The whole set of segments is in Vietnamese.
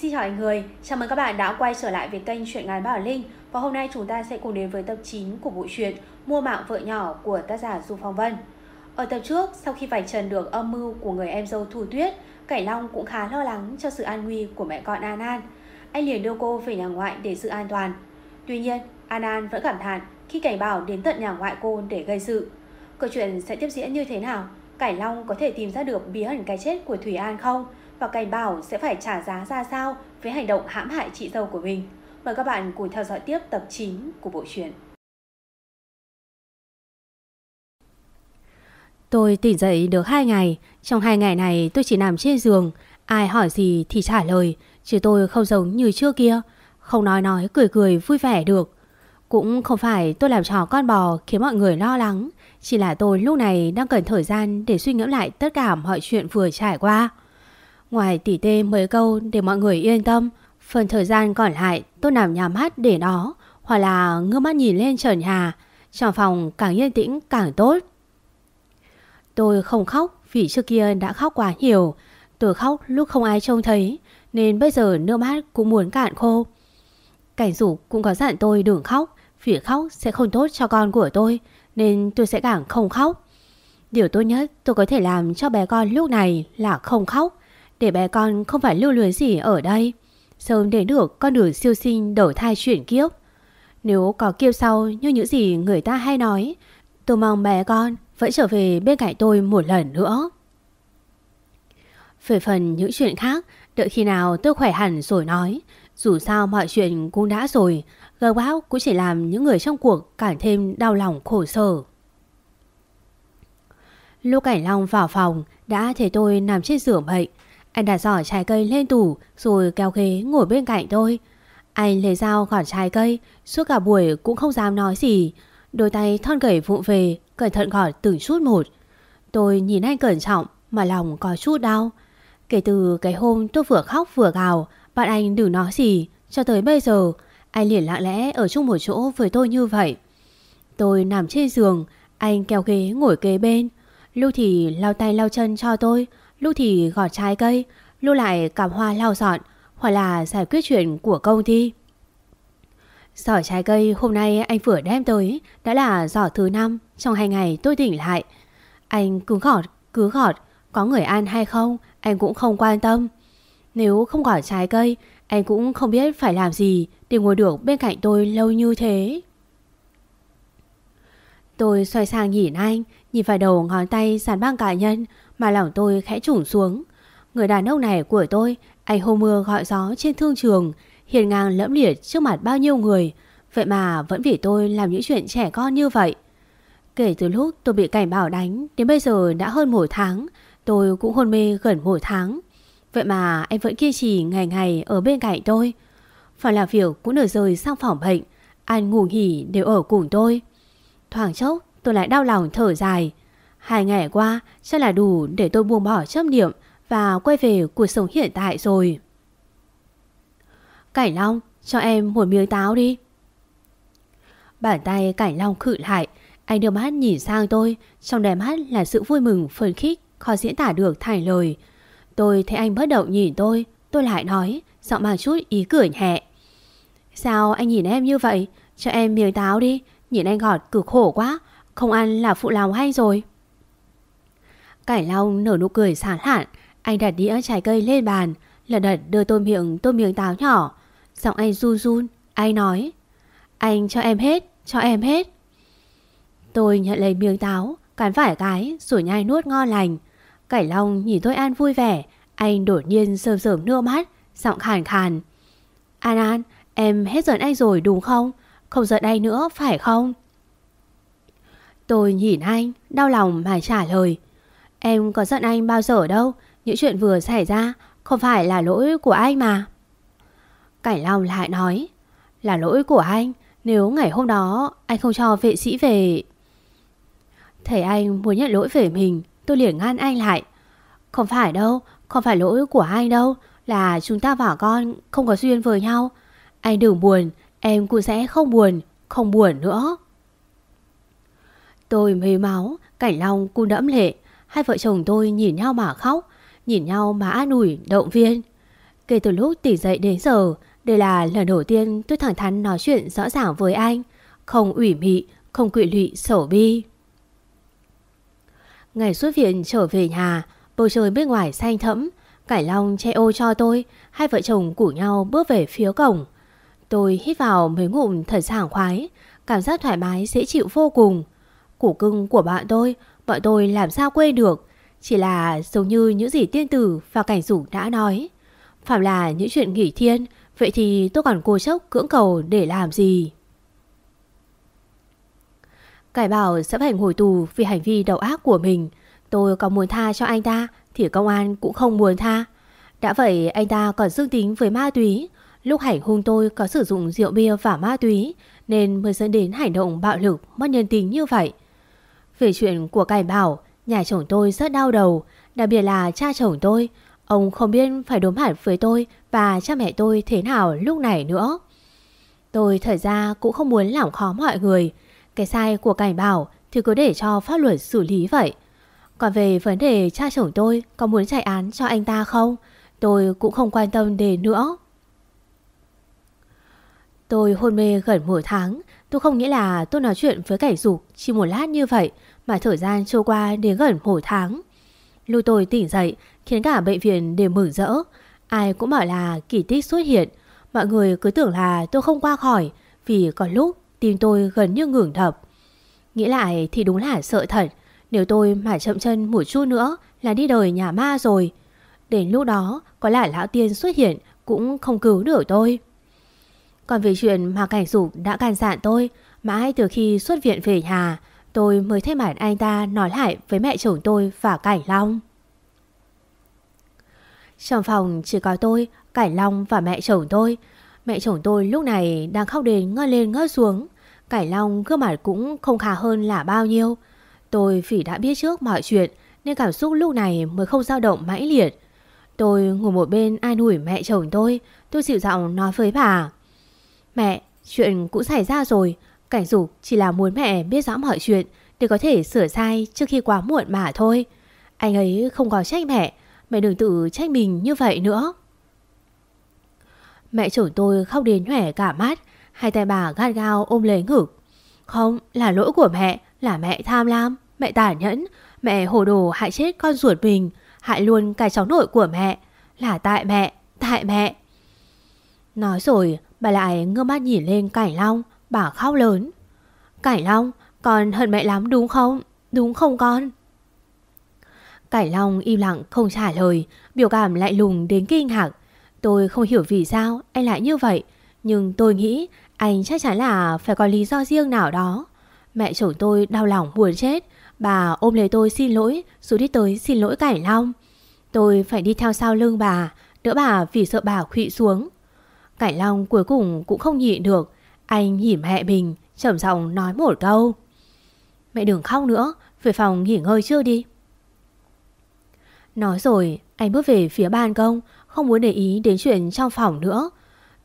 Xin chào anh người, chào mừng các bạn đã quay trở lại với kênh Chuyện ngắn Bảo Linh. Và hôm nay chúng ta sẽ cùng đến với tập 9 của bộ truyện Mua mạng vợ nhỏ của tác giả Du Phong Vân. Ở tập trước, sau khi vạch trần được âm mưu của người em dâu Thu Tuyết cải Long cũng khá lo lắng cho sự an nguy của mẹ con An An. Anh liền đưa cô về nhà ngoại để giữ an toàn. Tuy nhiên, An An vẫn cảm thán khi Cảnh Bảo đến tận nhà ngoại cô để gây sự. Câu chuyện sẽ tiếp diễn như thế nào? cải Long có thể tìm ra được bí ẩn cái chết của Thủy An không? Và Cảnh Bảo sẽ phải trả giá ra sao với hành động hãm hại chị dâu của mình. Mời các bạn cùng theo dõi tiếp tập 9 của bộ truyện. Tôi tỉnh dậy được 2 ngày, trong 2 ngày này tôi chỉ nằm trên giường, ai hỏi gì thì trả lời, chứ tôi không giống như trước kia, không nói nói cười cười vui vẻ được. Cũng không phải tôi làm trò con bò khiến mọi người lo lắng, chỉ là tôi lúc này đang cần thời gian để suy nghĩ lại tất cả mọi chuyện vừa trải qua. Ngoài tỉ tê mấy câu để mọi người yên tâm, phần thời gian còn lại tôi nằm nhắm mắt để đó, hoặc là ngước mắt nhìn lên trần nhà, trong phòng càng yên tĩnh càng tốt. Tôi không khóc vì trước kia đã khóc quá nhiều, tôi khóc lúc không ai trông thấy, nên bây giờ nước mắt cũng muốn cạn khô. Cảnh dục cũng có dặn tôi đừng khóc, vì khóc sẽ không tốt cho con của tôi, nên tôi sẽ càng không khóc. Điều tốt nhất tôi có thể làm cho bé con lúc này là không khóc. Để bé con không phải lưu luyến gì ở đây. Sớm đến được con đường siêu sinh đổi thai chuyển kiếp. Nếu có kiếp sau như những gì người ta hay nói, Tôi mong bé con vẫn trở về bên cạnh tôi một lần nữa. Về phần những chuyện khác, Đợi khi nào tôi khỏe hẳn rồi nói, Dù sao mọi chuyện cũng đã rồi Gờ báo cũng chỉ làm những người trong cuộc Càng thêm đau lòng khổ sở. Lúc Cảnh Long vào phòng, Đã thấy tôi nằm trên giường bệnh anh đặt giỏ trái cây lên tủ rồi kéo ghế ngồi bên cạnh tôi. Anh lấy dao gọt trái cây, suốt cả buổi cũng không dám nói gì. Đôi tay thon gầy vụng về, cẩn thận gọt từng chút một. Tôi nhìn anh cẩn trọng mà lòng có chút đau. Kể từ cái hôm tôi vừa khóc vừa gào, bạn anh đừng nói gì. Cho tới bây giờ, anh liền lặng lẽ ở chung một chỗ với tôi như vậy. Tôi nằm trên giường, anh kéo ghế ngồi kế bên. Lúc thì lau tay lau chân cho tôi, lúc thì gọt trái cây, lúc lại cắm hoa lau dọn, hoặc là giải quyết chuyện của công ty. Giỏ trái cây hôm nay anh vừa đem tới đã là giỏ thứ năm trong hai ngày tôi tỉnh lại. Anh cứ gọt, cứ gọt, có người ăn hay không, anh cũng không quan tâm. Nếu không gọt trái cây, anh cũng không biết phải làm gì để ngồi được bên cạnh tôi lâu như thế. Tôi xoay sang nhìn anh, nhìn vào đầu ngón tay sàn băng cá nhân mà lòng tôi khẽ trủng xuống. Người đàn ông này của tôi, anh hô mưa gọi gió trên thương trường, hiền ngang lẫm liệt trước mặt bao nhiêu người, vậy mà vẫn vì tôi làm những chuyện trẻ con như vậy. Kể từ lúc tôi bị cảnh bảo đánh đến bây giờ đã hơn một tháng, tôi cũng hôn mê gần một tháng. Vậy mà anh vẫn kiên trì ngày ngày ở bên cạnh tôi. Phải làm việc cũng được rời sang phòng bệnh, anh ngủ nghỉ đều ở cùng tôi. Thoảng chốc tôi lại đau lòng thở dài. Hai ngày qua chắc là đủ để tôi buông bỏ chấp niệm và quay về cuộc sống hiện tại rồi. Cảnh Long, cho em một miếng táo đi. Bàn tay Cảnh Long khự lại, anh đưa mắt nhìn sang tôi, trong đèm mắt là sự vui mừng phấn khích, khó diễn tả được thành lời. Tôi thấy anh bất động nhìn tôi, tôi lại nói, giọng mang chút ý cười nhẹ. Sao anh nhìn em như vậy? Cho em miếng táo đi, nhìn anh gọt cực khổ quá, không ăn là phụ lòng hay rồi. Cải Long nở nụ cười sáng hạn Anh đặt đĩa trái cây lên bàn Lần đật đưa tôi miệng tôm miếng táo nhỏ. Giọng anh run run Anh nói Anh cho em hết, cho em hết. Tôi nhận lấy miếng táo Cắn phải cái rồi nhai nuốt ngon lành. Cải Long nhìn tôi An vui vẻ Anh đột nhiên sơm sớm nước mắt Giọng khàn khàn. An An, em hết giận anh rồi đúng không? Không giận anh nữa phải không? Tôi nhìn anh, đau lòng mà trả lời. Em có giận anh bao giờ đâu. Những chuyện vừa xảy ra Không phải là lỗi của anh mà. Cảnh Long lại nói, Là lỗi của anh. Nếu ngày hôm đó anh không cho vệ sĩ về Thấy anh muốn nhận lỗi về mình, Tôi liền ngăn anh lại. Không phải đâu, Không phải lỗi của anh đâu, Là chúng ta và con không có duyên với nhau. Anh đừng buồn, Em cũng sẽ không buồn Không buồn nữa. Tôi mê máu, Cảnh Long cu đẫm lệ. Hai vợ chồng tôi nhìn nhau mà khóc Nhìn nhau mà an ủi động viên Kể từ lúc tỉnh dậy đến giờ, đây là lần đầu tiên tôi thẳng thắn nói chuyện rõ ràng với anh. Không ủy mị, không quỵ lụy sổ bi. Ngày xuất viện trở về nhà, bầu trời bên ngoài xanh thẫm, Cải Long che ô cho tôi, hai vợ chồng củ nhau bước về phía cổng. Tôi hít vào mấy ngụm thật sảng khoái, cảm giác thoải mái dễ chịu vô cùng. Củ cưng của bạn tôi, bọn tôi làm sao quên được, chỉ là giống như những gì tiên tử và cảnh rủ đã nói. Phạm là những chuyện nghỉ thiên, vậy thì tôi còn cố chốc cưỡng cầu để làm gì? Cải bảo sẽ phải ngồi tù vì hành vi đầu ác của mình. Tôi có muốn tha cho anh ta thì công an cũng không muốn tha. Đã vậy anh ta còn dương tính với ma túy. Lúc hành hung tôi có sử dụng rượu bia và ma túy nên mới dẫn đến hành động bạo lực mất nhân tính như vậy. Về chuyện của cải bảo, nhà chồng tôi rất đau đầu, đặc biệt là cha chồng tôi. Ông không biết phải đối mặt với tôi và cha mẹ tôi thế nào lúc này nữa. Tôi thật ra cũng không muốn làm khó mọi người. Cái sai của cảnh bảo thì cứ để cho pháp luật xử lý vậy. Còn về vấn đề cha chồng tôi có muốn chạy án cho anh ta không, tôi cũng không quan tâm đến nữa. Tôi hôn mê gần một tháng, tôi không nghĩ là tôi nói chuyện với cảnh dục chỉ một lát như vậy mà thời gian trôi qua đến gần một tháng. Lúc tôi tỉnh dậy khiến cả bệnh viện đều mừng rỡ, ai cũng bảo là kỳ tích xuất hiện. Mọi người cứ tưởng là tôi không qua khỏi vì có lúc tim tôi gần như ngừng đập. Nghĩ lại thì đúng là sợ thật, nếu tôi mà chậm chân một chút nữa là đi đời nhà ma rồi. Đến lúc đó có lẽ lão tiên xuất hiện cũng không cứu được tôi. Còn về chuyện mà cảnh dục đã can dặn tôi, mãi từ khi xuất viện về nhà, tôi mới thấy mặt anh ta nói lại với mẹ chồng tôi và Cảnh Long. Trong phòng chỉ có tôi, Cảnh Long và mẹ chồng tôi. Mẹ chồng tôi lúc này đang khóc đến ngơ lên ngơ xuống. Cảnh Long gương mặt cũng không khá hơn là bao nhiêu. Tôi vì đã biết trước mọi chuyện nên cảm xúc lúc này mới không dao động mãnh liệt. Tôi ngồi một bên ai nủi mẹ chồng tôi, tôi dịu giọng nói với bà. Mẹ, chuyện cũng xảy ra rồi, cảnh dục chỉ là muốn mẹ biết rõ mọi chuyện để có thể sửa sai trước khi quá muộn mà thôi. Anh ấy không có trách mẹ, mẹ đừng tự trách mình như vậy nữa. Mẹ chồng tôi khóc đến nhỏe cả mắt, hai tay bà gắt gao ôm lấy ngực. Không, là lỗi của mẹ, là mẹ tham lam, mẹ tàn nhẫn, mẹ hồ đồ hại chết con ruột mình, hại luôn cả cháu nội của mẹ. Là tại mẹ, tại mẹ. Nói rồi, bà lại ngơ mắt nhìn lên Cảnh Long, bà khóc lớn. Cải Long, con hận mẹ lắm đúng không? Đúng không con? Cải Long im lặng không trả lời, biểu cảm lại lùng đến kinh ngạc. Tôi không hiểu vì sao anh lại như vậy, nhưng tôi nghĩ anh chắc chắn là phải có lý do riêng nào đó. Mẹ chồng tôi đau lòng buồn chết Bà ôm lấy tôi xin lỗi Rồi đi tới xin lỗi Cải Long Tôi phải đi theo sau lưng bà Đỡ bà vì sợ bà khụy xuống Cải Long cuối cùng cũng không nhịn được anh hỉm hẹ mình trầm giọng nói một câu Mẹ đừng khóc nữa Về phòng nghỉ ngơi chưa đi Nói rồi Anh bước về phía ban công Không muốn để ý đến chuyện trong phòng nữa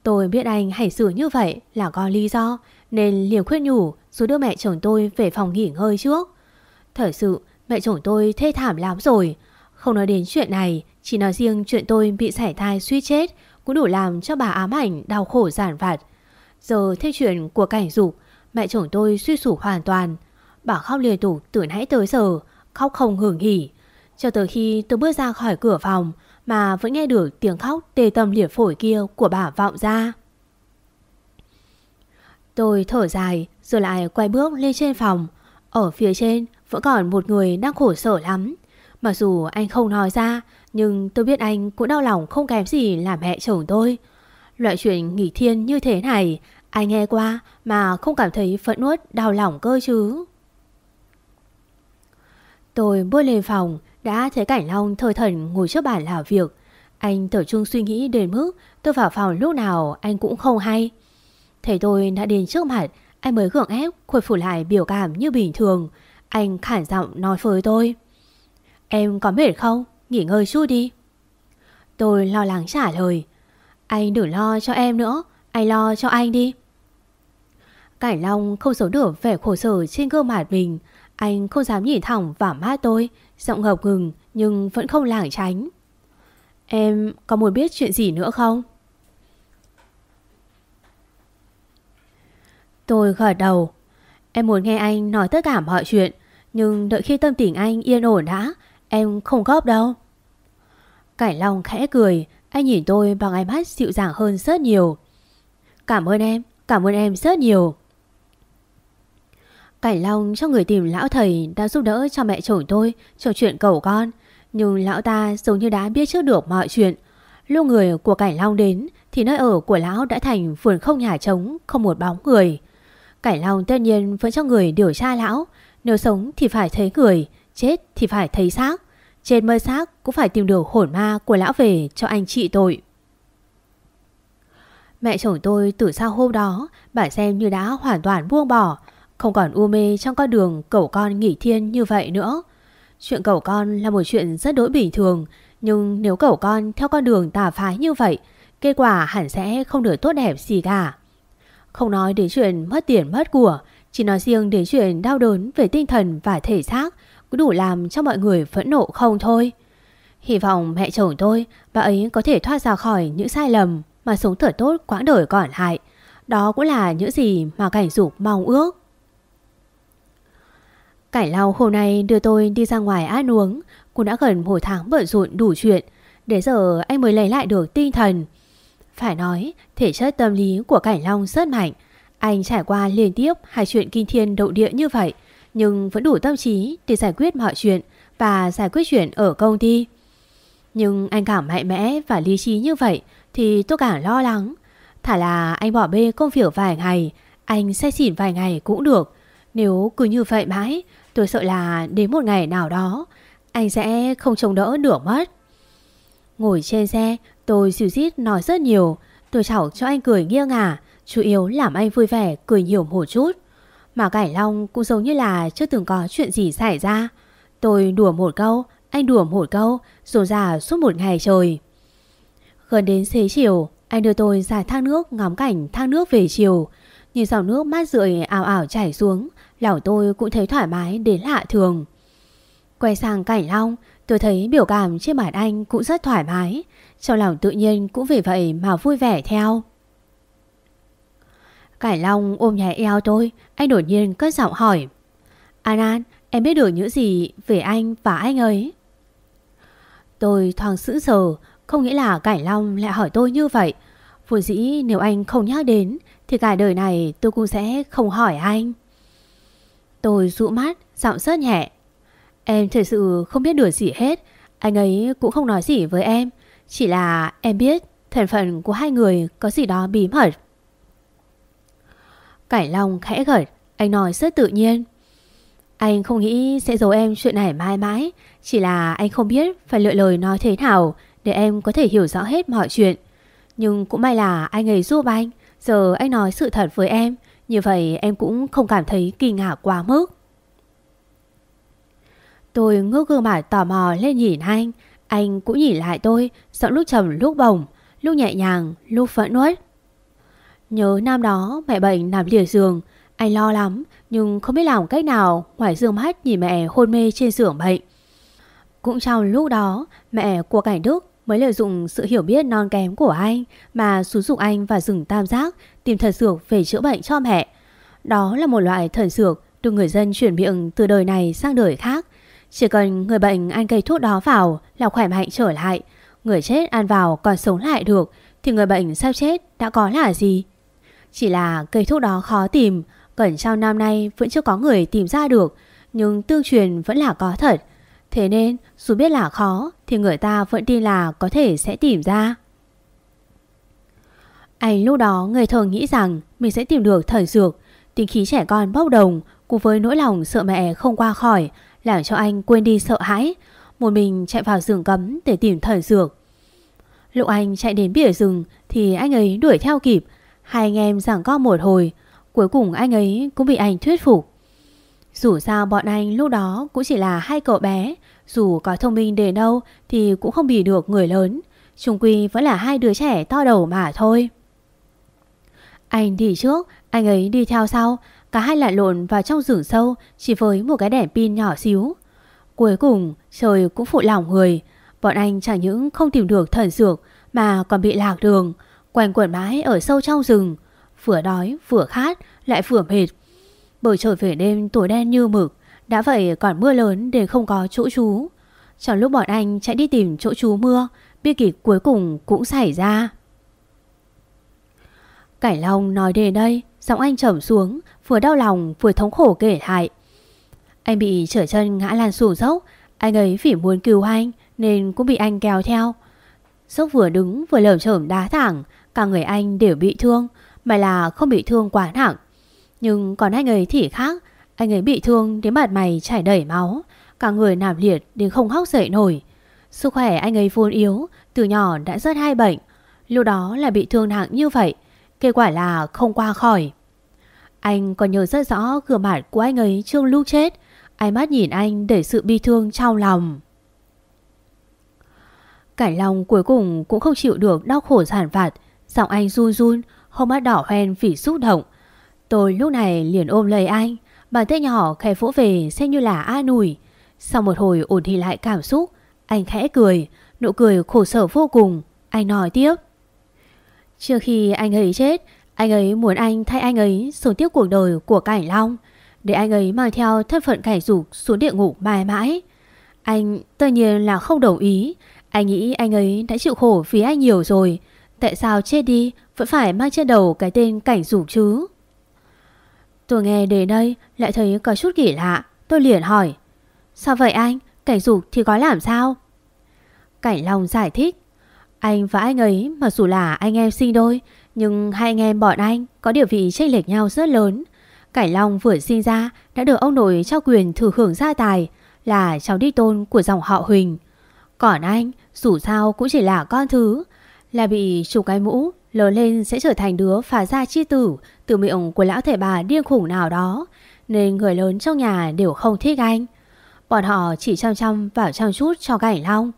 Tôi biết anh hành xử như vậy là có lý do Nên liền khuyên nhủ rồi đưa mẹ chồng tôi về phòng nghỉ ngơi trước. Thật sự mẹ chồng tôi thê thảm lắm rồi. Không nói đến chuyện này, chỉ nói riêng chuyện tôi bị sảy thai suy chết cũng đủ làm cho bà ám ảnh đau khổ giản vặt. Giờ theo chuyện của cảnh dục, mẹ chồng tôi suy sụp hoàn toàn. Bà khóc liên tục từ nãy tới giờ, khóc không hưởng hỉ. Cho tới khi tôi bước ra khỏi cửa phòng mà vẫn nghe được tiếng khóc tê tâm liệt phổi kia của bà vọng ra. Tôi thở dài rồi lại quay bước lên trên phòng. Ở phía trên vẫn còn một người đang khổ sở lắm. Mặc dù anh không nói ra nhưng tôi biết anh cũng đau lòng không kém gì là mẹ chồng tôi. Loại chuyện nghỉ thiên như thế này ai nghe qua mà không cảm thấy phẫn nuốt, đau lòng cơ chứ. Tôi bước lên phòng đã thấy Cảnh Long thơ thần ngồi trước bàn làm việc. Anh tập trung suy nghĩ đến mức tôi vào phòng lúc nào anh cũng không hay. Thấy tôi đã đến trước mặt, anh mới gượng ép khôi phục lại biểu cảm như bình thường. Anh khản giọng nói với tôi. Em có mệt không? Nghỉ ngơi chút đi. Tôi lo lắng trả lời. Anh đừng lo cho em nữa, anh lo cho anh đi. Cải Long không giấu được vẻ khổ sở trên gương mặt mình. Anh không dám nhìn thẳng vào mắt tôi, giọng ngập ngừng nhưng vẫn không lảng tránh. Em có muốn biết chuyện gì nữa không? Tôi gật đầu. Em muốn nghe anh nói tất cả mọi chuyện, nhưng đợi khi tâm tình anh yên ổn đã, em không góp đâu. Cải Long khẽ cười, anh nhìn tôi bằng ánh mắt dịu dàng hơn rất nhiều. Cảm ơn em, cảm ơn em rất nhiều. Cảnh Long cho người tìm lão thầy đã giúp đỡ cho mẹ chồng tôi trò chuyện cầu con. Nhưng lão ta giống như đã biết trước được mọi chuyện. Lúc người của Cảnh Long đến thì nơi ở của lão đã thành vườn không nhà trống, không một bóng người. Cảnh Long tất nhiên vẫn cho người điều tra lão. Nếu sống thì phải thấy người, chết thì phải thấy xác. Trên mơ xác cũng phải tìm được hồn ma của lão về cho anh chị tội. Mẹ chồng tôi từ sau hôm đó, bà xem như đã hoàn toàn buông bỏ, không còn u mê trong con đường cậu con nghỉ thiên như vậy nữa. Chuyện cậu con là một chuyện rất đối bình thường, nhưng nếu cậu con theo con đường tà phái như vậy, kết quả hẳn sẽ không được tốt đẹp gì cả. Không nói đến chuyện mất tiền mất của, chỉ nói riêng đến chuyện đau đớn về tinh thần và thể xác cũng đủ làm cho mọi người phẫn nộ không thôi. Hy vọng mẹ chồng tôi, bà ấy có thể thoát ra khỏi những sai lầm mà sống thở tốt quãng đời còn lại. Đó cũng là những gì mà cảnh dục mong ước. Cải lau hôm nay đưa tôi đi ra ngoài ăn uống Cũng đã gần một tháng bận rộn đủ chuyện Để giờ anh mới lấy lại được tinh thần Phải nói Thể chất tâm lý của Cảnh Long rất mạnh Anh trải qua liên tiếp hai chuyện kinh thiên động địa như vậy nhưng vẫn đủ tâm trí để giải quyết mọi chuyện Và giải quyết chuyện ở công ty. Nhưng anh cảm mạnh mẽ và lý trí như vậy Thì tôi càng lo lắng. Thả là anh bỏ bê công việc vài ngày, Anh say xỉn vài ngày cũng được. Nếu cứ như vậy mãi, Tôi sợ là đến một ngày nào đó, Anh sẽ không chống đỡ được mất. Ngồi trên xe, Tôi xìu xít nói rất nhiều. Tôi chảo cho anh cười nghiêng ngả, Chủ yếu làm anh vui vẻ, cười nhiều một chút. Mà Cải Long cũng giống như là Chưa từng có chuyện gì xảy ra. Tôi đùa một câu, Anh đùa một câu, Rồi ra suốt một ngày trời. Gần đến xế chiều, Anh đưa tôi ra thang nước, ngắm cảnh thang nước về chiều. Nhìn dòng nước mát rượi ảo ảo chảy xuống, Lòng tôi cũng thấy thoải mái đến lạ thường. Quay sang cảnh long, Tôi thấy biểu cảm trên mặt anh cũng rất thoải mái. Trong lòng tự nhiên cũng vì vậy mà vui vẻ theo. Cải long ôm nhẹ eo tôi Anh đột nhiên cất giọng hỏi An An em biết được những gì về anh và anh ấy Tôi thoáng sững sờ Không nghĩ là Cải Long lại hỏi tôi như vậy Vừa dĩ nếu anh không nhắc đến Thì cả đời này tôi cũng sẽ không hỏi anh Tôi dụ mắt, giọng rất nhẹ. Em thật sự không biết được gì hết. Anh ấy cũng không nói gì với em. Chỉ là em biết thân phận của hai người có gì đó bí mật. Cải Long khẽ gật, anh nói rất tự nhiên. Anh không nghĩ sẽ giấu em chuyện này mãi mãi. Chỉ là anh không biết phải lựa lời nói thế nào để em có thể hiểu rõ hết mọi chuyện. Nhưng cũng may là anh ấy giúp anh. Giờ anh nói sự thật với em. Như vậy em cũng không cảm thấy kỳ ngạc quá mức. Tôi ngước gương mặt tò mò lên nhìn anh. Anh cũng nhìn lại tôi, giọng lúc trầm lúc bồng, lúc nhẹ nhàng, lúc phẫn nuốt. Nhớ năm đó mẹ bệnh nằm lìa giường, anh lo lắm nhưng không biết làm cách nào ngoài dương mắt nhìn mẹ hôn mê trên giường bệnh. Cũng trong lúc đó, mẹ của Cảnh Đức mới lợi dụng sự hiểu biết non kém của anh mà xúi dục anh và rừng tam giác tìm thần dược về chữa bệnh cho mẹ. Đó là một loại thần dược được người dân chuyển miệng từ đời này sang đời khác. Chỉ cần người bệnh ăn cây thuốc đó vào là khỏe mạnh trở lại. Người chết ăn vào còn sống lại được thì người bệnh sao chết đã có là gì? Chỉ là cây thuốc đó khó tìm, gần trao năm nay vẫn chưa có người tìm ra được, nhưng tương truyền vẫn là có thật. Thế nên dù biết là khó thì người ta vẫn tin là có thể sẽ tìm ra. Anh lúc đó người thường nghĩ rằng mình sẽ tìm được thần dược, tính khí trẻ con bốc đồng cùng với nỗi lòng sợ mẹ không qua khỏi làm cho anh quên đi sợ hãi, một mình chạy vào rừng cấm để tìm thần dược. Lúc anh chạy đến bìa rừng thì anh ấy đuổi theo kịp, hai anh em giảng co một hồi, cuối cùng anh ấy cũng bị anh thuyết phục. Dù sao bọn anh lúc đó cũng chỉ là hai cậu bé, dù có thông minh đến đâu thì cũng không bị được người lớn. Trung quy vẫn là hai đứa trẻ to đầu mà thôi. Anh đi trước, anh ấy đi theo sau. Cả hai lặn lộn vào trong rừng sâu chỉ với một cái đèn pin nhỏ xíu. Cuối cùng trời cũng phụ lòng người. Bọn anh chẳng những không tìm được thần dược mà còn bị lạc đường, quanh quẩn mãi ở sâu trong rừng. Vừa đói, vừa khát, lại vừa mệt. Bầu trời về đêm tối đen như mực, đã vậy còn mưa lớn để không có chỗ trú. Trong lúc bọn anh chạy đi tìm chỗ trú mưa, bi kịch cuối cùng cũng xảy ra. Cải Long nói đến đây, giọng anh trầm xuống, vừa đau lòng vừa thống khổ kể lại. Anh bị trở chân ngã lan xuống dốc, anh ấy vì muốn cứu anh nên cũng bị anh kéo theo. Dốc vừa đứng vừa lởm chởm đá thẳng, cả người anh đều bị thương, mà là không bị thương quá nặng. Nhưng còn anh ấy thì khác, anh ấy bị thương đến mặt mày chảy đầy máu, cả người nằm liệt đến không hóc dậy nổi. Sức khỏe anh ấy vốn yếu, từ nhỏ đã rất hai bệnh, lúc đó là bị thương nặng như vậy, kết quả là không qua khỏi. Anh còn nhớ rất rõ gương mặt của anh ấy trước lúc chết, ánh mắt nhìn anh để sự bi thương trong lòng. cải Long cuối cùng cũng không chịu được đau khổ giản vặt, giọng anh run run, hốc mắt đỏ hoen vì xúc động. Tôi lúc này liền ôm lấy anh, bàn tay nhỏ khẽ vỗ về xem như là a ủi. Sau một hồi ổn thì lại cảm xúc, anh khẽ cười, nụ cười khổ sở vô cùng. Anh nói tiếp. Trước khi anh ấy chết, anh ấy muốn anh thay anh ấy sống tiếp cuộc đời của Cảnh Long, để anh ấy mang theo thân phận cảnh dục xuống địa ngục mãi mãi. Anh tất nhiên là không đồng ý, anh nghĩ anh ấy đã chịu khổ vì anh nhiều rồi, tại sao chết đi vẫn phải mang trên đầu cái tên cảnh rủ chứ? Tôi nghe đến đây lại thấy có chút kỳ lạ, tôi liền hỏi. Sao vậy anh? Cảnh rủ thì có làm sao? Cảnh Long giải thích. Anh và anh ấy mặc dù là anh em sinh đôi, nhưng hai anh em bọn anh có địa vị chênh lệch nhau rất lớn. Cảnh Long vừa sinh ra đã được ông nội trao quyền thừa hưởng gia tài là cháu đi tôn của dòng họ Huỳnh. Còn anh dù sao cũng chỉ là con thứ là bị chủ cái mũ Lớn lên sẽ trở thành đứa phá gia chi tử Từ miệng của lão thể bà điên khủng nào đó. Nên người lớn trong nhà đều không thích anh. Bọn họ chỉ chăm chăm vào chăm chút cho cảnh long.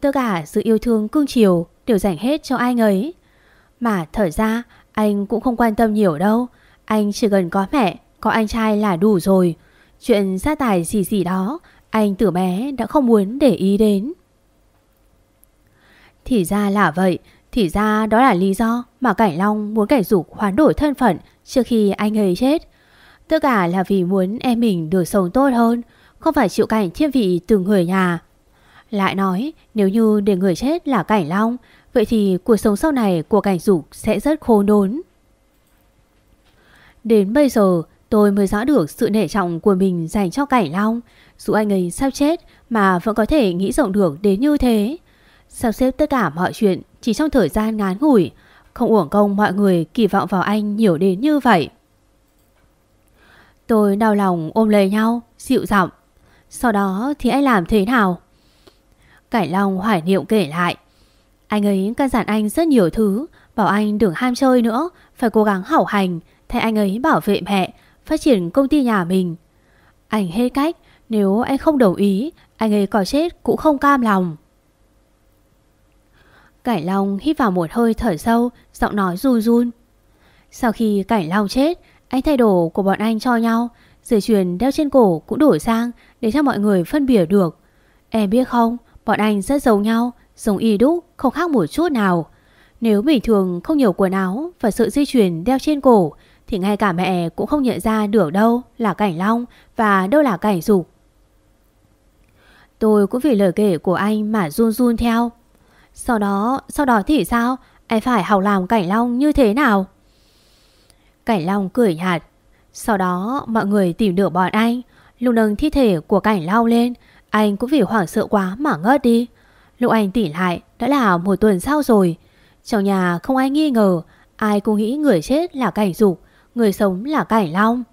Tất cả sự yêu thương cưng chiều Đều dành hết cho anh ấy. Mà thở ra anh cũng không quan tâm nhiều đâu. Anh chỉ cần có mẹ Có anh trai là đủ rồi. Chuyện gia tài gì gì đó Anh từ bé đã không muốn để ý đến. Thì ra là vậy, thì ra đó là lý do mà Cảnh Long muốn Cảnh Dục hoán đổi thân phận trước khi anh ấy chết. Tất cả là vì muốn em mình được sống tốt hơn, không phải chịu cảnh thiên vị từ người nhà. Lại nói, nếu như để người chết là Cảnh Long, vậy thì cuộc sống sau này của Cảnh Dục sẽ rất khô đốn. Đến bây giờ, tôi mới rõ được sự nể trọng của mình dành cho Cảnh Long. Dù anh ấy sắp chết mà vẫn có thể nghĩ rộng được đến như thế. Sắp xếp tất cả mọi chuyện chỉ trong thời gian ngắn ngủi, không uổng công mọi người kỳ vọng vào anh nhiều đến như vậy. Tôi đau lòng ôm lấy nhau, dịu giọng. Sau đó thì anh làm thế nào? Cải Long hoài niệm kể lại. Anh ấy căn dặn anh rất nhiều thứ, bảo anh đừng ham chơi nữa, phải cố gắng hảo hành, thay anh ấy bảo vệ mẹ, phát triển công ty nhà mình. Anh hết cách, nếu anh không đồng ý, anh ấy có chết cũng không cam lòng. Cải Long hít vào một hơi thở sâu, giọng nói run run. Sau khi Cải Long chết, anh thay đồ của bọn anh cho nhau, dây chuyền đeo trên cổ cũng đổi sang để cho mọi người phân biệt được. Em biết không, bọn anh rất giống nhau, giống y đúc, không khác một chút nào. Nếu bình thường không nhiều quần áo và sự dây chuyền đeo trên cổ, thì ngay cả mẹ cũng không nhận ra được đâu là Cảnh Long và đâu là Cảnh Dục. Tôi cũng vì lời kể của anh mà run run theo. Sau đó, sau đó thì sao? Anh phải học làm Cảnh Long như thế nào? Cảnh Long cười nhạt. Sau đó mọi người tìm được bọn anh. Lúc nâng thi thể của Cảnh Long lên, anh cũng vì hoảng sợ quá mà ngớt đi. Lúc anh tỉnh lại đã là một tuần sau rồi. Trong nhà không ai nghi ngờ, ai cũng nghĩ người chết là Cảnh Dục, người sống là Cảnh Long.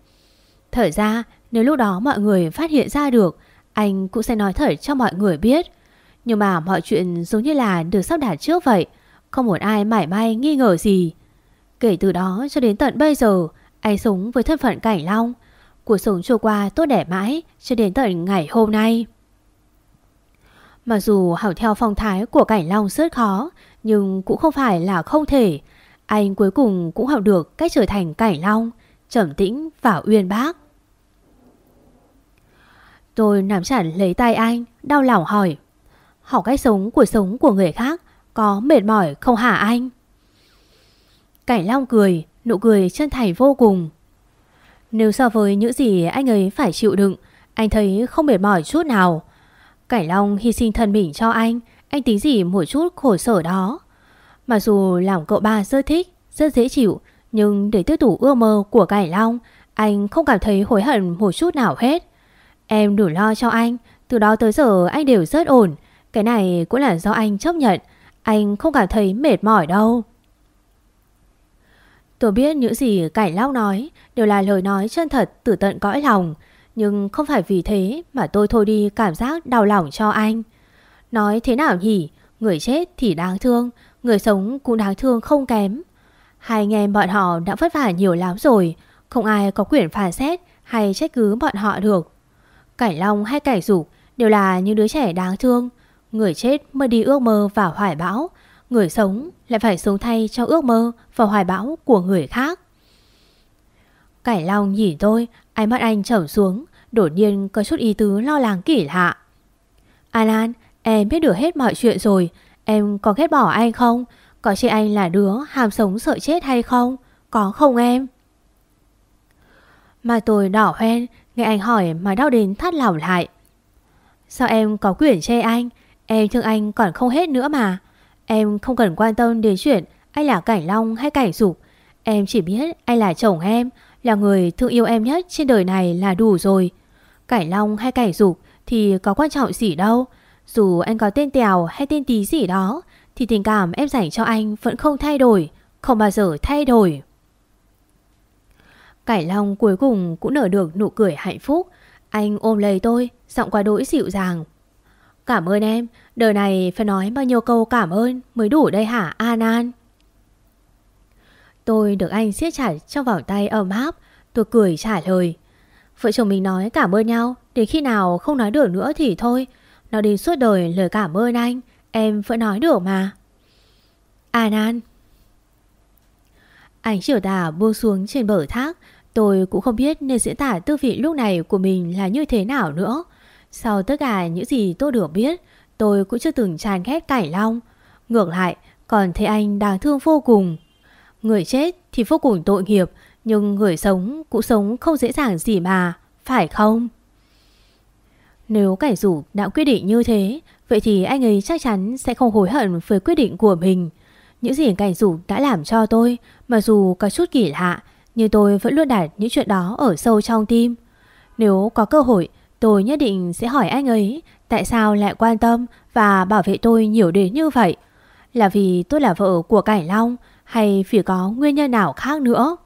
Thật ra, nếu lúc đó mọi người phát hiện ra được, anh cũng sẽ nói thật cho mọi người biết. Nhưng mà mọi chuyện giống như là được sắp đặt trước vậy. Không một ai mải may nghi ngờ gì. Kể từ đó cho đến tận bây giờ, Anh sống với thân phận Cảnh Long. Cuộc sống trôi qua tốt đẹp mãi Cho đến tận ngày hôm nay. Mặc dù học theo phong thái của Cảnh Long rất khó, Nhưng cũng không phải là không thể. Anh cuối cùng cũng học được cách trở thành Cảnh Long, Trầm tĩnh và uyên bác. Tôi nắm chặt lấy tay anh, Đau lòng hỏi Học cách sống của sống của người khác Có mệt mỏi không hả anh? Cảnh Long cười, Nụ cười chân thành vô cùng. Nếu so với những gì anh ấy phải chịu đựng, Anh thấy không mệt mỏi chút nào. Cảnh Long hy sinh thân mình cho anh Anh tính gì một chút khổ sở đó. Mặc dù làm cậu ba rất thích, Rất dễ chịu, Nhưng để tiếp tục ước mơ của Cảnh Long, Anh không cảm thấy hối hận một chút nào hết. Em đủ lo cho anh, Từ đó tới giờ anh đều rất ổn cái này cũng là do anh chấp nhận. Anh không cảm thấy mệt mỏi đâu. Tôi biết những gì Cảnh Long nói, Đều là lời nói chân thật từ tận cõi lòng. Nhưng không phải vì thế Mà tôi thôi đi cảm giác đau lòng cho anh. Nói thế nào nhỉ? Người chết thì đáng thương, Người sống cũng đáng thương không kém. Hai anh em bọn họ đã vất vả nhiều lắm rồi, Không ai có quyền phản xét Hay trách cứ bọn họ được. Cảnh Long hay Cảnh Dục Đều là những đứa trẻ đáng thương Người chết mới đi ước mơ và hoài bão. Người sống lại phải sống thay cho ước mơ Và hoài bão của người khác. Cải Long nhìn tôi, Ánh mắt anh trầm xuống, Đột nhiên có chút ý tứ lo lắng kỳ lạ. Alan Em biết được hết mọi chuyện rồi. Em có ghét bỏ anh không? Có chê anh là đứa hàm sống sợ chết hay không? Có không em? Mà tôi đỏ hoen Nghe anh hỏi mà đau đến thắt lòng lại. Sao em có quyền chê anh? Em thương anh còn không hết nữa mà. Em không cần quan tâm đến chuyện Anh là Cảnh Long hay Cảnh Dục. Em chỉ biết anh là chồng em, Là người thương yêu em nhất trên đời này là đủ rồi. Cảnh Long hay Cảnh Dục Thì có quan trọng gì đâu. Dù anh có tên Tèo hay tên Tí gì đó, Thì tình cảm em dành cho anh Vẫn không thay đổi, Không bao giờ thay đổi. Cải Long cuối cùng cũng nở được nụ cười hạnh phúc. Anh ôm lấy tôi, Giọng qua đỗi dịu dàng. Cảm ơn em. Đời này phải nói bao nhiêu câu cảm ơn Mới đủ đây hả, An An? Tôi được anh siết chặt trong vòng tay ấm áp. Tôi cười trả lời. Vợ chồng mình nói cảm ơn nhau. Đến khi nào không nói được nữa thì thôi. Nói đi suốt đời lời cảm ơn anh, Em vẫn nói được mà. An An. Anh chiều tà buông xuống trên bờ thác. Tôi cũng không biết nên diễn tả tư vị lúc này của mình là như thế nào nữa. Sau tất cả những gì tôi được biết, Tôi cũng chưa từng chán ghét cải Long. Ngược lại, còn thấy anh đáng thương vô cùng. Người chết thì vô cùng tội nghiệp, Nhưng người sống cũng sống không dễ dàng gì mà, Phải không? Nếu cảnh rủ đã quyết định như thế, Vậy thì anh ấy chắc chắn sẽ không hối hận với quyết định của mình. Những gì cảnh rủ đã làm cho tôi, Mặc dù có chút kỳ lạ, Nhưng tôi vẫn luôn đặt những chuyện đó ở sâu trong tim. Nếu có cơ hội Tôi nhất định sẽ hỏi anh ấy Tại sao lại quan tâm và bảo vệ tôi nhiều đến như vậy? Là vì tôi là vợ của Cảnh Long hay vì có nguyên nhân nào khác nữa?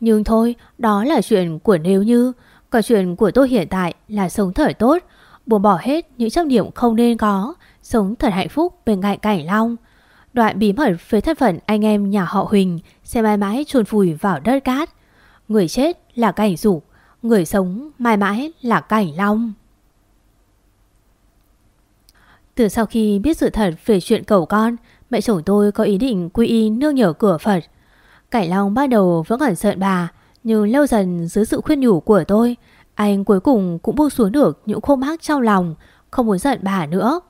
Nhưng thôi, đó là chuyện của nếu như, còn chuyện của tôi hiện tại là sống thở tốt, buông bỏ hết những chấp niệm không nên có, sống thật hạnh phúc bên cạnh Cảnh Long. Đoạn bí mật về thân phận anh em nhà họ Huỳnh sẽ mãi mãi chôn vùi vào đất cát. Người chết là Cảnh rủ người sống mãi mãi là Cảnh Long. Từ sau khi biết sự thật về chuyện cầu con, mẹ chồng tôi có ý định quy y nương nhờ cửa Phật. Cảnh Long ban đầu vẫn còn sợ bà, nhưng lâu dần dưới sự khuyên nhủ của tôi, anh cuối cùng cũng buông xuống được những khô mắc trong lòng, không muốn giận bà nữa.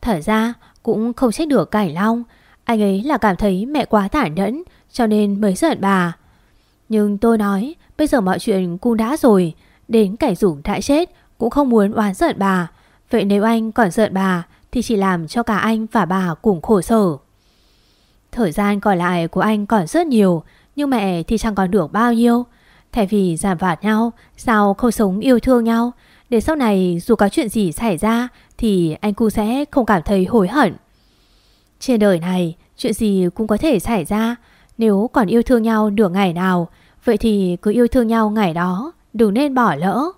Thật ra cũng không trách được Cảnh Long, anh ấy là cảm thấy mẹ quá tản nhẫn cho nên mới giận bà. Nhưng tôi nói bây giờ mọi chuyện cũng đã rồi, đến cảnh rủ đã chết cũng không muốn oán giận bà. Vậy nếu anh còn giận bà thì chỉ làm cho cả anh và bà cùng khổ sở. Thời gian còn lại của anh còn rất nhiều, nhưng mẹ thì chẳng còn được bao nhiêu. Thay vì giảm vạt nhau, sao không sống yêu thương nhau, để sau này dù có chuyện gì xảy ra thì anh cũng sẽ không cảm thấy hối hận. Trên đời này, chuyện gì cũng có thể xảy ra, nếu còn yêu thương nhau được ngày nào, vậy thì cứ yêu thương nhau ngày đó, đừng nên bỏ lỡ.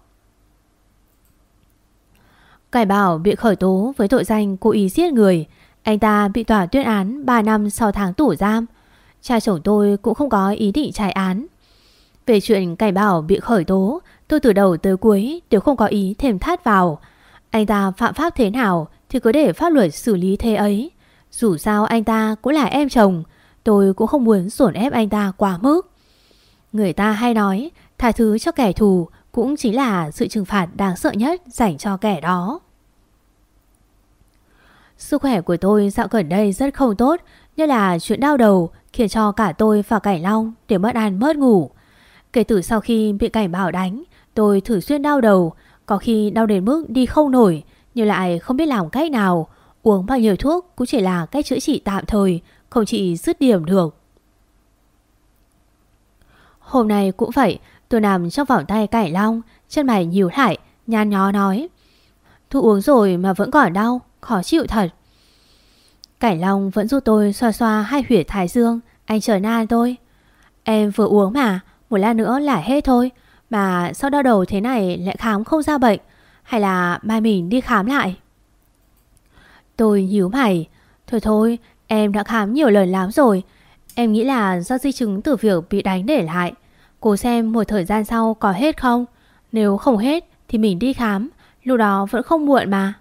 Cải bảo bị khởi tố với tội danh cố ý giết người. Anh ta bị tòa tuyên án 3 năm sau tháng tù giam. Cha chồng tôi cũng không có ý định trái án. Về chuyện Cải bảo bị khởi tố, tôi từ đầu tới cuối đều không có ý thêm thắt vào. Anh ta phạm pháp thế nào thì cứ để pháp luật xử lý thế ấy. Dù sao anh ta cũng là em chồng, tôi cũng không muốn dồn ép anh ta quá mức. Người ta hay nói, tha thứ cho kẻ thù cũng chính là sự trừng phạt đáng sợ nhất dành cho kẻ đó. Sức khỏe của tôi dạo gần đây rất không tốt, nhất là chuyện đau đầu khiến cho cả tôi và Cảnh Long đều mất ăn mất ngủ. Kể từ sau khi bị Cảnh Bảo đánh, tôi thử xuyên đau đầu, có khi đau đến mức đi không nổi, nhưng lại không biết làm cách nào. Uống bao nhiêu thuốc cũng chỉ là cách chữa trị tạm thời, không chỉ dứt điểm được. Hôm nay cũng vậy, tôi nằm trong vòng tay Cải Long, chân mày nhíu lại, nhăn nhó nói. Thu uống rồi mà vẫn còn đau, khó chịu thật. Cải Long vẫn giúp tôi xoa xoa hai huyệt thái dương, anh chờ na tôi. Em vừa uống mà, một lát nữa là hết thôi. Mà sao đau đầu thế này lại khám không ra bệnh? Hay là mai mình đi khám lại? Tôi nhíu mày. Thôi thôi, em đã khám nhiều lần lắm rồi. Em nghĩ là do di chứng từ việc bị đánh để lại. Cô xem một thời gian sau có hết không? Nếu không hết thì mình đi khám. Lúc đó vẫn không muộn mà.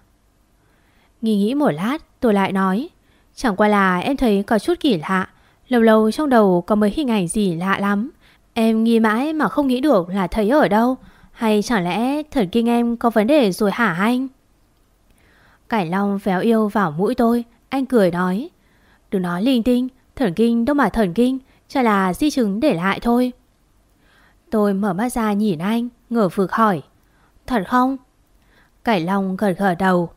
Nghĩ nghĩ một lát, tôi lại nói. Chẳng qua là em thấy có chút kỳ lạ. Lâu lâu trong đầu có mấy hình ảnh gì lạ lắm. Em nghĩ mãi mà không nghĩ được là thấy ở đâu. Hay chẳng lẽ thần kinh em có vấn đề rồi hả anh? Cải Long véo yêu vào mũi tôi. Anh cười nói. Đừng nói linh tinh. Thần kinh đâu mà thần kinh. Chỉ là di chứng để lại thôi. Tôi mở mắt ra nhìn anh. Ngửa vực hỏi. Thật không? Cải Long gật gật đầu.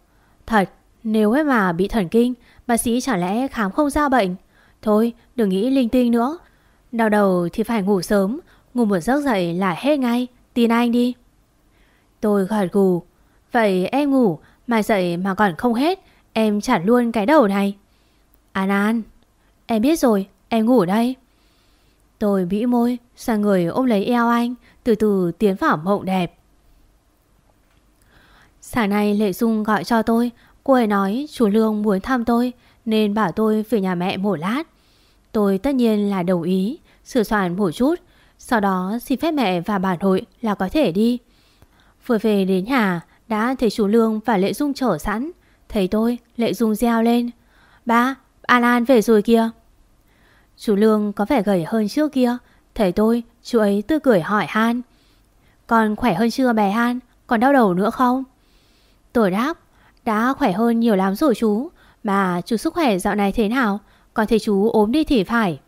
Thật, nếu em mà bị thần kinh, bác sĩ chẳng lẽ khám không ra bệnh? Thôi, đừng nghĩ linh tinh nữa. Đau đầu thì phải ngủ sớm, ngủ một giấc dậy là hết ngay, tin anh đi. Tôi gật gù. Vậy em ngủ, mà dậy mà còn không hết, em chặt luôn cái đầu này. An An, em biết rồi, em ngủ đây. Tôi bĩ môi, sang người ôm lấy eo anh, từ từ tiến vào mộng đẹp. Sáng nay Lệ Dung gọi cho tôi, cô ấy nói chú Lương muốn thăm tôi nên bảo tôi về nhà mẹ một lát. Tôi tất nhiên là đồng ý, sửa soạn một chút, sau đó xin phép mẹ và bà nội là có thể đi. Vừa về đến nhà, đã thấy chú Lương và Lệ Dung chở sẵn. Thấy tôi, Lệ Dung reo lên. Ba, An An về rồi kìa. Chú Lương có vẻ gầy hơn trước kia. Thấy tôi, chú ấy tươi cười hỏi Han. Còn khỏe hơn chưa bé Han? Còn đau đầu nữa không? Tôi đáp, đã khỏe hơn nhiều lắm rồi chú. Mà chú sức khỏe dạo này thế nào? Còn thấy chú ốm đi thì phải.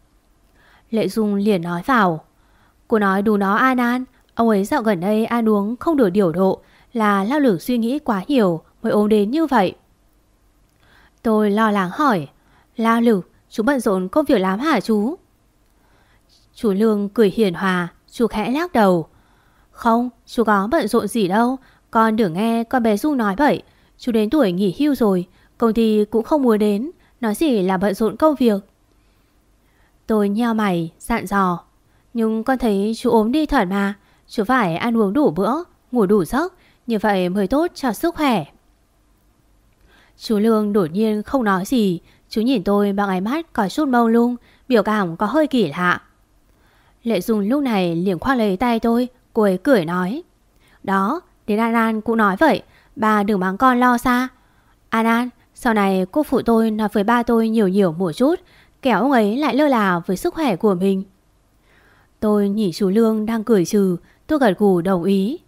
Lệ Dung liền nói vào. Cô nói đủ nó An An. Ông ấy dạo gần đây ăn uống không được điều độ là lao lực suy nghĩ quá nhiều mới ốm đến như vậy. Tôi lo lắng hỏi. Lao lực, chú bận rộn công việc lắm hả chú? Chú Lương cười hiền hòa, chú khẽ lắc đầu. Không, chú có bận rộn gì đâu. Con đừng nghe con bé Dung nói vậy. Chú đến tuổi nghỉ hưu rồi, công ty cũng không muốn đến. Nói gì là bận rộn công việc. Tôi nheo mày, dặn dò. Nhưng con thấy chú ốm đi thật mà. Chú phải ăn uống đủ bữa, ngủ đủ giấc. Như vậy mới tốt cho sức khỏe. Chú Lương đột nhiên không nói gì. Chú nhìn tôi bằng ánh mắt có chút mông lung, biểu cảm có hơi kỳ lạ. Lệ Dung lúc này liền khoác lấy tay tôi, cô ấy cười nói. Đó, đến An An cũng nói vậy, bà đừng mắng con lo xa. An An, sau này cô phụ tôi nói với ba tôi nhiều nhiều một chút, kẻo ông ấy lại lơ là với sức khỏe của mình. Tôi nhìn chú Lương đang cười trừ, tôi gật gù đồng ý.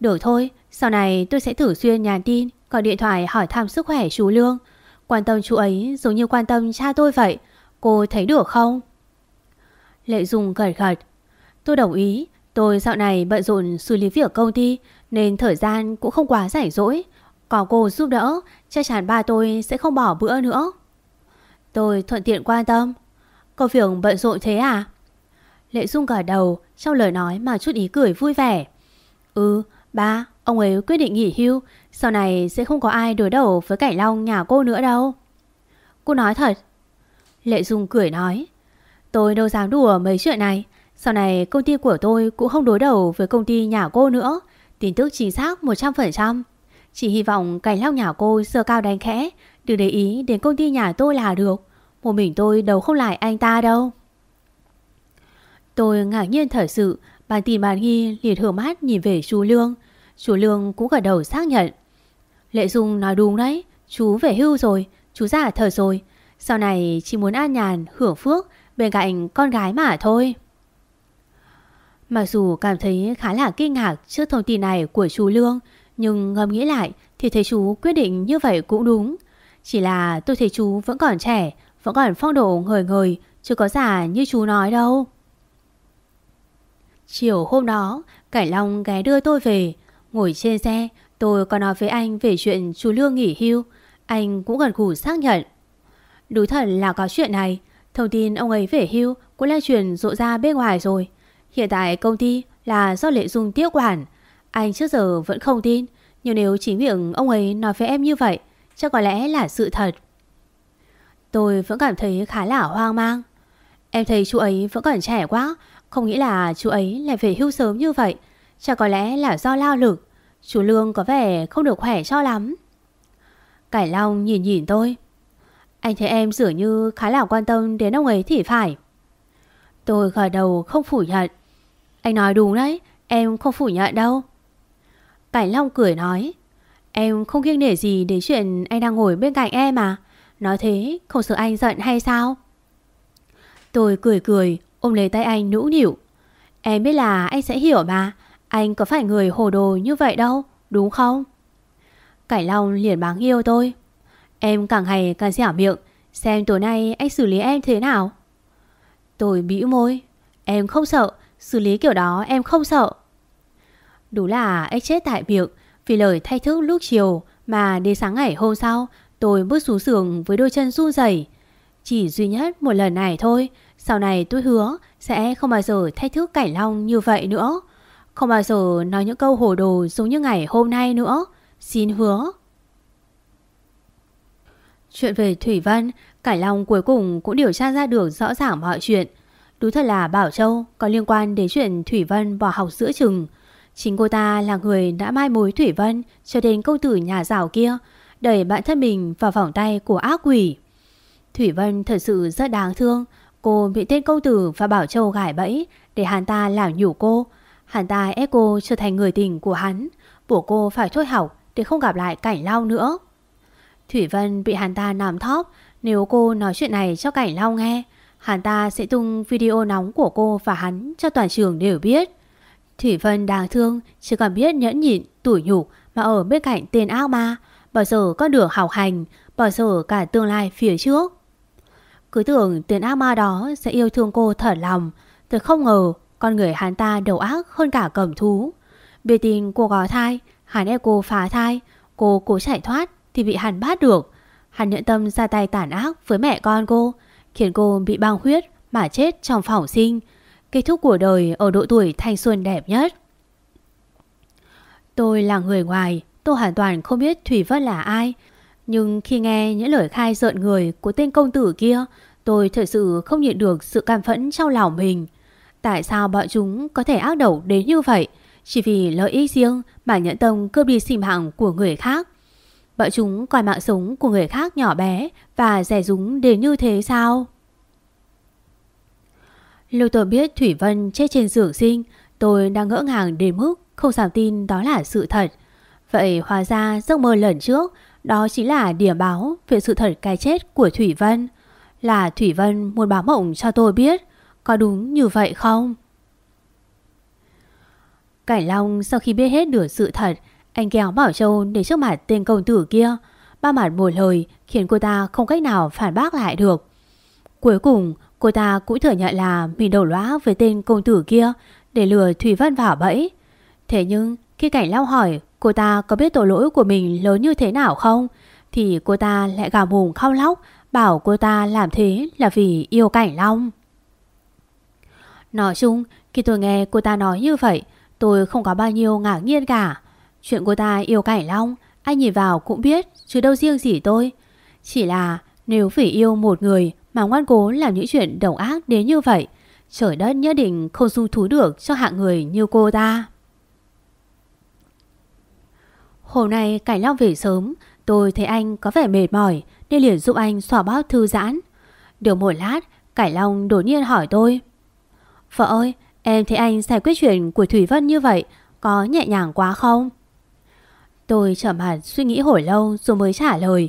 Được thôi, sau này tôi sẽ thử xuyên nhắn tin, gọi điện thoại hỏi thăm sức khỏe chú Lương. Quan tâm chú ấy giống như quan tâm cha tôi vậy, cô thấy được không? Lệ Dung gật gật. Tôi đồng ý, tôi dạo này bận rộn xử lý việc công ty nên thời gian cũng không quá rảnh rỗi. Có cô giúp đỡ, chắc chắn ba tôi sẽ không bỏ bữa nữa. Tôi thuận tiện quan tâm. Công việc bận rộn thế à? Lệ Dung gật đầu trong lời nói mà chút ý cười vui vẻ. Ừ, ba, ông ấy quyết định nghỉ hưu, sau này sẽ không có ai đối đầu với Cảnh Long nhà cô nữa đâu. Cô nói thật. Lệ Dung cười nói. Tôi đâu dám đùa mấy chuyện này. Sau này công ty của tôi cũng không đối đầu với công ty nhà cô nữa. Tin tức chính xác 100%. Chỉ hy vọng Cảnh lao nhà cô sơ cao đánh khẽ, đừng để ý đến công ty nhà tôi là được. Một mình tôi đâu không lại anh ta đâu. Tôi ngạc nhiên thật sự, bàn tin bàn nghi liền hưởng mắt nhìn về chú Lương. Chú Lương cũng gật đầu xác nhận. Lệ Dung nói đúng đấy, chú về hưu rồi, chú già thở rồi. Sau này chỉ muốn an nhàn, hưởng phước bên cạnh con gái mà thôi. Mặc dù cảm thấy khá là kinh ngạc trước thông tin này của chú Lương, nhưng ngầm nghĩ lại thì thấy chú quyết định như vậy cũng đúng. Chỉ là tôi thấy chú vẫn còn trẻ, vẫn còn phong độ ngời ngời, chưa có giả như chú nói đâu. Chiều hôm đó, Cải Long ghé đưa tôi về. Ngồi trên xe, tôi có nói với anh về chuyện chú Lương nghỉ hưu. Anh cũng gần gù xác nhận. Đúng thật là có chuyện này. Thông tin ông ấy về hưu cũng lan truyền rộ ra bên ngoài rồi. Hiện tại công ty là do Lệ Dung tiếp quản. Anh trước giờ vẫn không tin. Nhưng nếu chính miệng ông ấy nói với em như vậy, chắc có lẽ là sự thật. Tôi vẫn cảm thấy khá là hoang mang. Em thấy chú ấy vẫn còn trẻ quá, không nghĩ là chú ấy lại về hưu sớm như vậy. Chắc có lẽ là do lao lực. Chú Lương có vẻ không được khỏe cho lắm. Cải Long nhìn nhìn tôi. Anh thấy em dường như khá là quan tâm đến ông ấy thì phải. Tôi gật đầu không phủ nhận. Anh nói đúng đấy, em không phủ nhận đâu. Cảnh Long cười nói. Em không kiêng nể gì đến chuyện anh đang ngồi bên cạnh em mà Nói thế không sợ anh giận hay sao? Tôi cười cười, ôm lấy tay anh nũng nịu. Em biết là anh sẽ hiểu mà. Anh có phải người hồ đồ như vậy đâu, đúng không? Cảnh Long liền báng yêu tôi. Em càng ngày càng dẻo miệng, xem tối nay anh xử lý em thế nào. Tôi bĩu môi. Em không sợ, xử lý kiểu đó em không sợ. Đúng là anh chết tại miệng vì lời thay thức lúc chiều mà đến sáng ngày hôm sau tôi bước xuống giường với đôi chân run rẩy. Chỉ duy nhất một lần này thôi, sau này tôi hứa sẽ không bao giờ thay thức cảnh long như vậy nữa. Không bao giờ nói những câu hồ đồ giống như ngày hôm nay nữa. Xin hứa. Chuyện về Thủy Vân, Cải Long cuối cùng cũng điều tra ra được rõ ràng mọi chuyện. Đúng thật là Bảo Châu có liên quan đến chuyện Thủy Vân bỏ học giữa chừng. Chính cô ta là người đã mai mối Thủy Vân cho đến công tử nhà rào kia, đẩy bạn thân mình vào vòng tay của ác quỷ. Thủy Vân thật sự rất đáng thương. Cô bị tên công tử và Bảo Châu gải bẫy để hắn ta làm nhủ cô. Hắn ta ép cô trở thành người tình của hắn, buộc cô phải thôi học để không gặp lại Cảnh Long nữa. Thủy Vân bị hắn ta nằm thóp nếu cô nói chuyện này cho Cảnh Long nghe. Hắn ta sẽ tung video nóng của cô và hắn cho toàn trường đều biết. Thủy Vân đáng thương, chỉ còn biết nhẫn nhịn, tủi nhục mà ở bên cạnh tên ác ma, bao giờ có được học hành, bao giờ cả tương lai phía trước. Cứ tưởng tên ác ma đó sẽ yêu thương cô thật lòng, tôi không ngờ con người hắn ta đầu ác hơn cả cầm thú. Biết tin cô có thai, hắn ép cô phá thai, cô cố chạy thoát thì bị hắn bắt được. Hắn nhận tâm ra tay tàn ác với mẹ con cô, khiến cô bị băng huyết mà chết trong phòng sinh. Kết thúc của đời ở độ tuổi thanh xuân đẹp nhất. Tôi là người ngoài, tôi hoàn toàn không biết Thủy Vân là ai. Nhưng khi nghe những lời khai giận người của tên công tử kia, tôi thật sự không nhịn được sự cam phẫn trong lòng mình. Tại sao bọn chúng có thể ác độc đến như vậy? Chỉ vì lợi ích riêng mà nhẫn tâm cướp đi sinh mạng của người khác. Bọn chúng coi mạng sống của người khác nhỏ bé và rẻ rúng đến như thế sao? Lưu tôi biết Thủy Vân chết trên giường sinh, tôi đang ngỡ ngàng đến mức không dám tin đó là sự thật. Vậy hóa ra giấc mơ lần trước, đó chính là điểm báo về sự thật cái chết của Thủy Vân. Là Thủy Vân muốn báo mộng cho tôi biết, có đúng như vậy không? Cảnh Long sau khi biết hết được sự thật, anh kéo Bảo Châu để trước mặt tên công tử kia. Ba mặt một lời khiến cô ta không cách nào phản bác lại được. Cuối cùng, cô ta cũng thừa nhận là mình đầu lõa với tên công tử kia để lừa Thủy Vân vào bẫy. Thế nhưng, khi Cảnh lao hỏi cô ta có biết tội lỗi của mình lớn như thế nào không, thì cô ta lại gào mồm khao lóc bảo cô ta làm thế là vì yêu Cảnh Long. Nói chung, khi tôi nghe cô ta nói như vậy, tôi không có bao nhiêu ngạc nhiên cả. Chuyện cô ta yêu Cải Long, anh nhìn vào cũng biết, chứ đâu riêng gì tôi. Chỉ là nếu vì yêu một người mà ngoan cố làm những chuyện độc ác đến như vậy, trời đất nhất định không dung thú được cho hạng người như cô ta. Hôm nay Cải Long về sớm, tôi thấy anh có vẻ mệt mỏi nên liền giúp anh xòa bóp thư giãn. Được một lát, Cải Long đột nhiên hỏi tôi. Vợ ơi, em thấy anh giải quyết chuyện của Thủy Vân như vậy, có nhẹ nhàng quá không? Tôi chậm hẳn suy nghĩ hồi lâu rồi mới trả lời.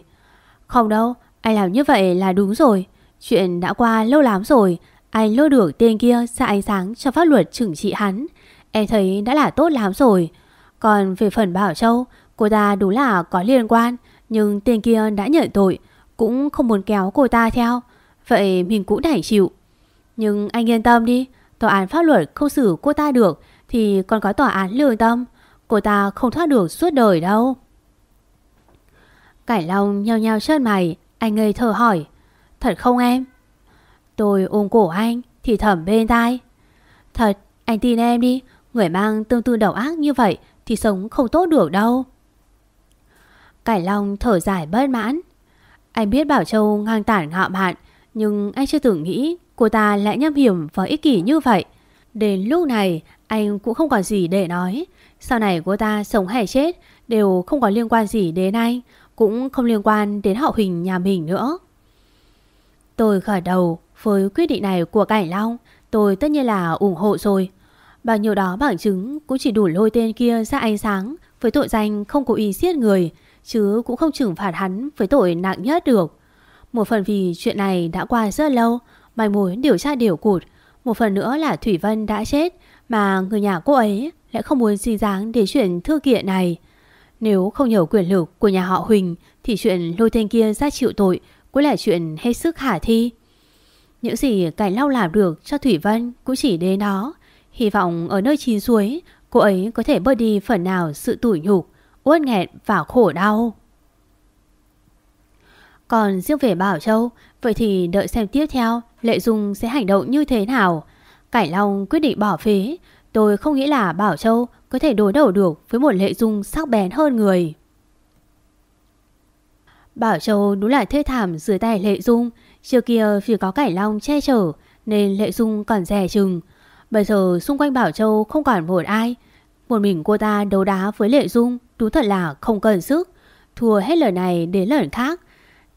Không đâu, anh làm như vậy là đúng rồi. Chuyện đã qua lâu lắm rồi, anh lôi được tên kia ra ánh sáng cho pháp luật trừng trị hắn. Em thấy đã là tốt lắm rồi. Còn về phần Bảo Châu, cô ta đúng là có liên quan, Nhưng tên kia đã nhận tội Cũng không muốn kéo cô ta theo Vậy mình cũng đành chịu Nhưng anh yên tâm đi Tòa án pháp luật không xử cô ta được Thì còn có tòa án lương tâm Cô ta không thoát được suốt đời đâu. Cải Long nheo nheo chân mày, Anh ngây thơ hỏi, Thật không em? Tôi ôm cổ anh Thì thầm bên tai. Thật, anh tin em đi, Người mang tương tư đầu ác như vậy Thì sống không tốt được đâu. Cải Long thở dài bất mãn. Anh biết Bảo Châu ngang tản ngạo mạn, Nhưng anh chưa từng nghĩ Cô ta lại nhâm hiểm và ích kỷ như vậy. Đến lúc này, Anh cũng không còn gì để nói. Sau này cô ta sống hay chết Đều không có liên quan gì đến anh Cũng không liên quan đến họ Huỳnh nhà mình nữa Tôi khởi đầu với quyết định này của Cảnh Long Tôi tất nhiên là ủng hộ rồi Bao nhiêu đó bằng chứng cũng chỉ đủ lôi tên kia ra ánh sáng với tội danh không cố ý giết người, chứ cũng không trừng phạt hắn với tội nặng nhất được. Một phần vì chuyện này đã qua rất lâu, manh mối điều tra điều cụt. Một phần nữa là Thủy Vân đã chết, mà người nhà cô ấy lại không muốn xin dáng để chuyện thư kiện này. Nếu không nhờ quyền lực của nhà họ Huỳnh, thì chuyện lôi tên kia ra chịu tội cũng là chuyện hết sức khả thi. Những gì Cảnh Lau làm được cho Thủy Vân cũng chỉ đến đó. Hy vọng ở nơi chín suối Cô ấy có thể bớt đi phần nào sự tủi nhục Uất nghẹn và khổ đau Còn riêng về Bảo Châu Vậy thì đợi xem tiếp theo Lệ Dung sẽ hành động như thế nào Cải Long quyết định bỏ phế Tôi không nghĩ là Bảo Châu Có thể đối đầu được với một Lệ Dung sắc bén hơn người. Bảo Châu đúng là thê thảm dưới tay Lệ Dung. Trước kia vì có Cải Long che chở Nên Lệ Dung còn rẻ chừng. Bây giờ xung quanh Bảo Châu không còn một ai. Một mình cô ta đấu đá với Lệ Dung Đúng thật là không cần sức. Thua hết lời này đến lời khác.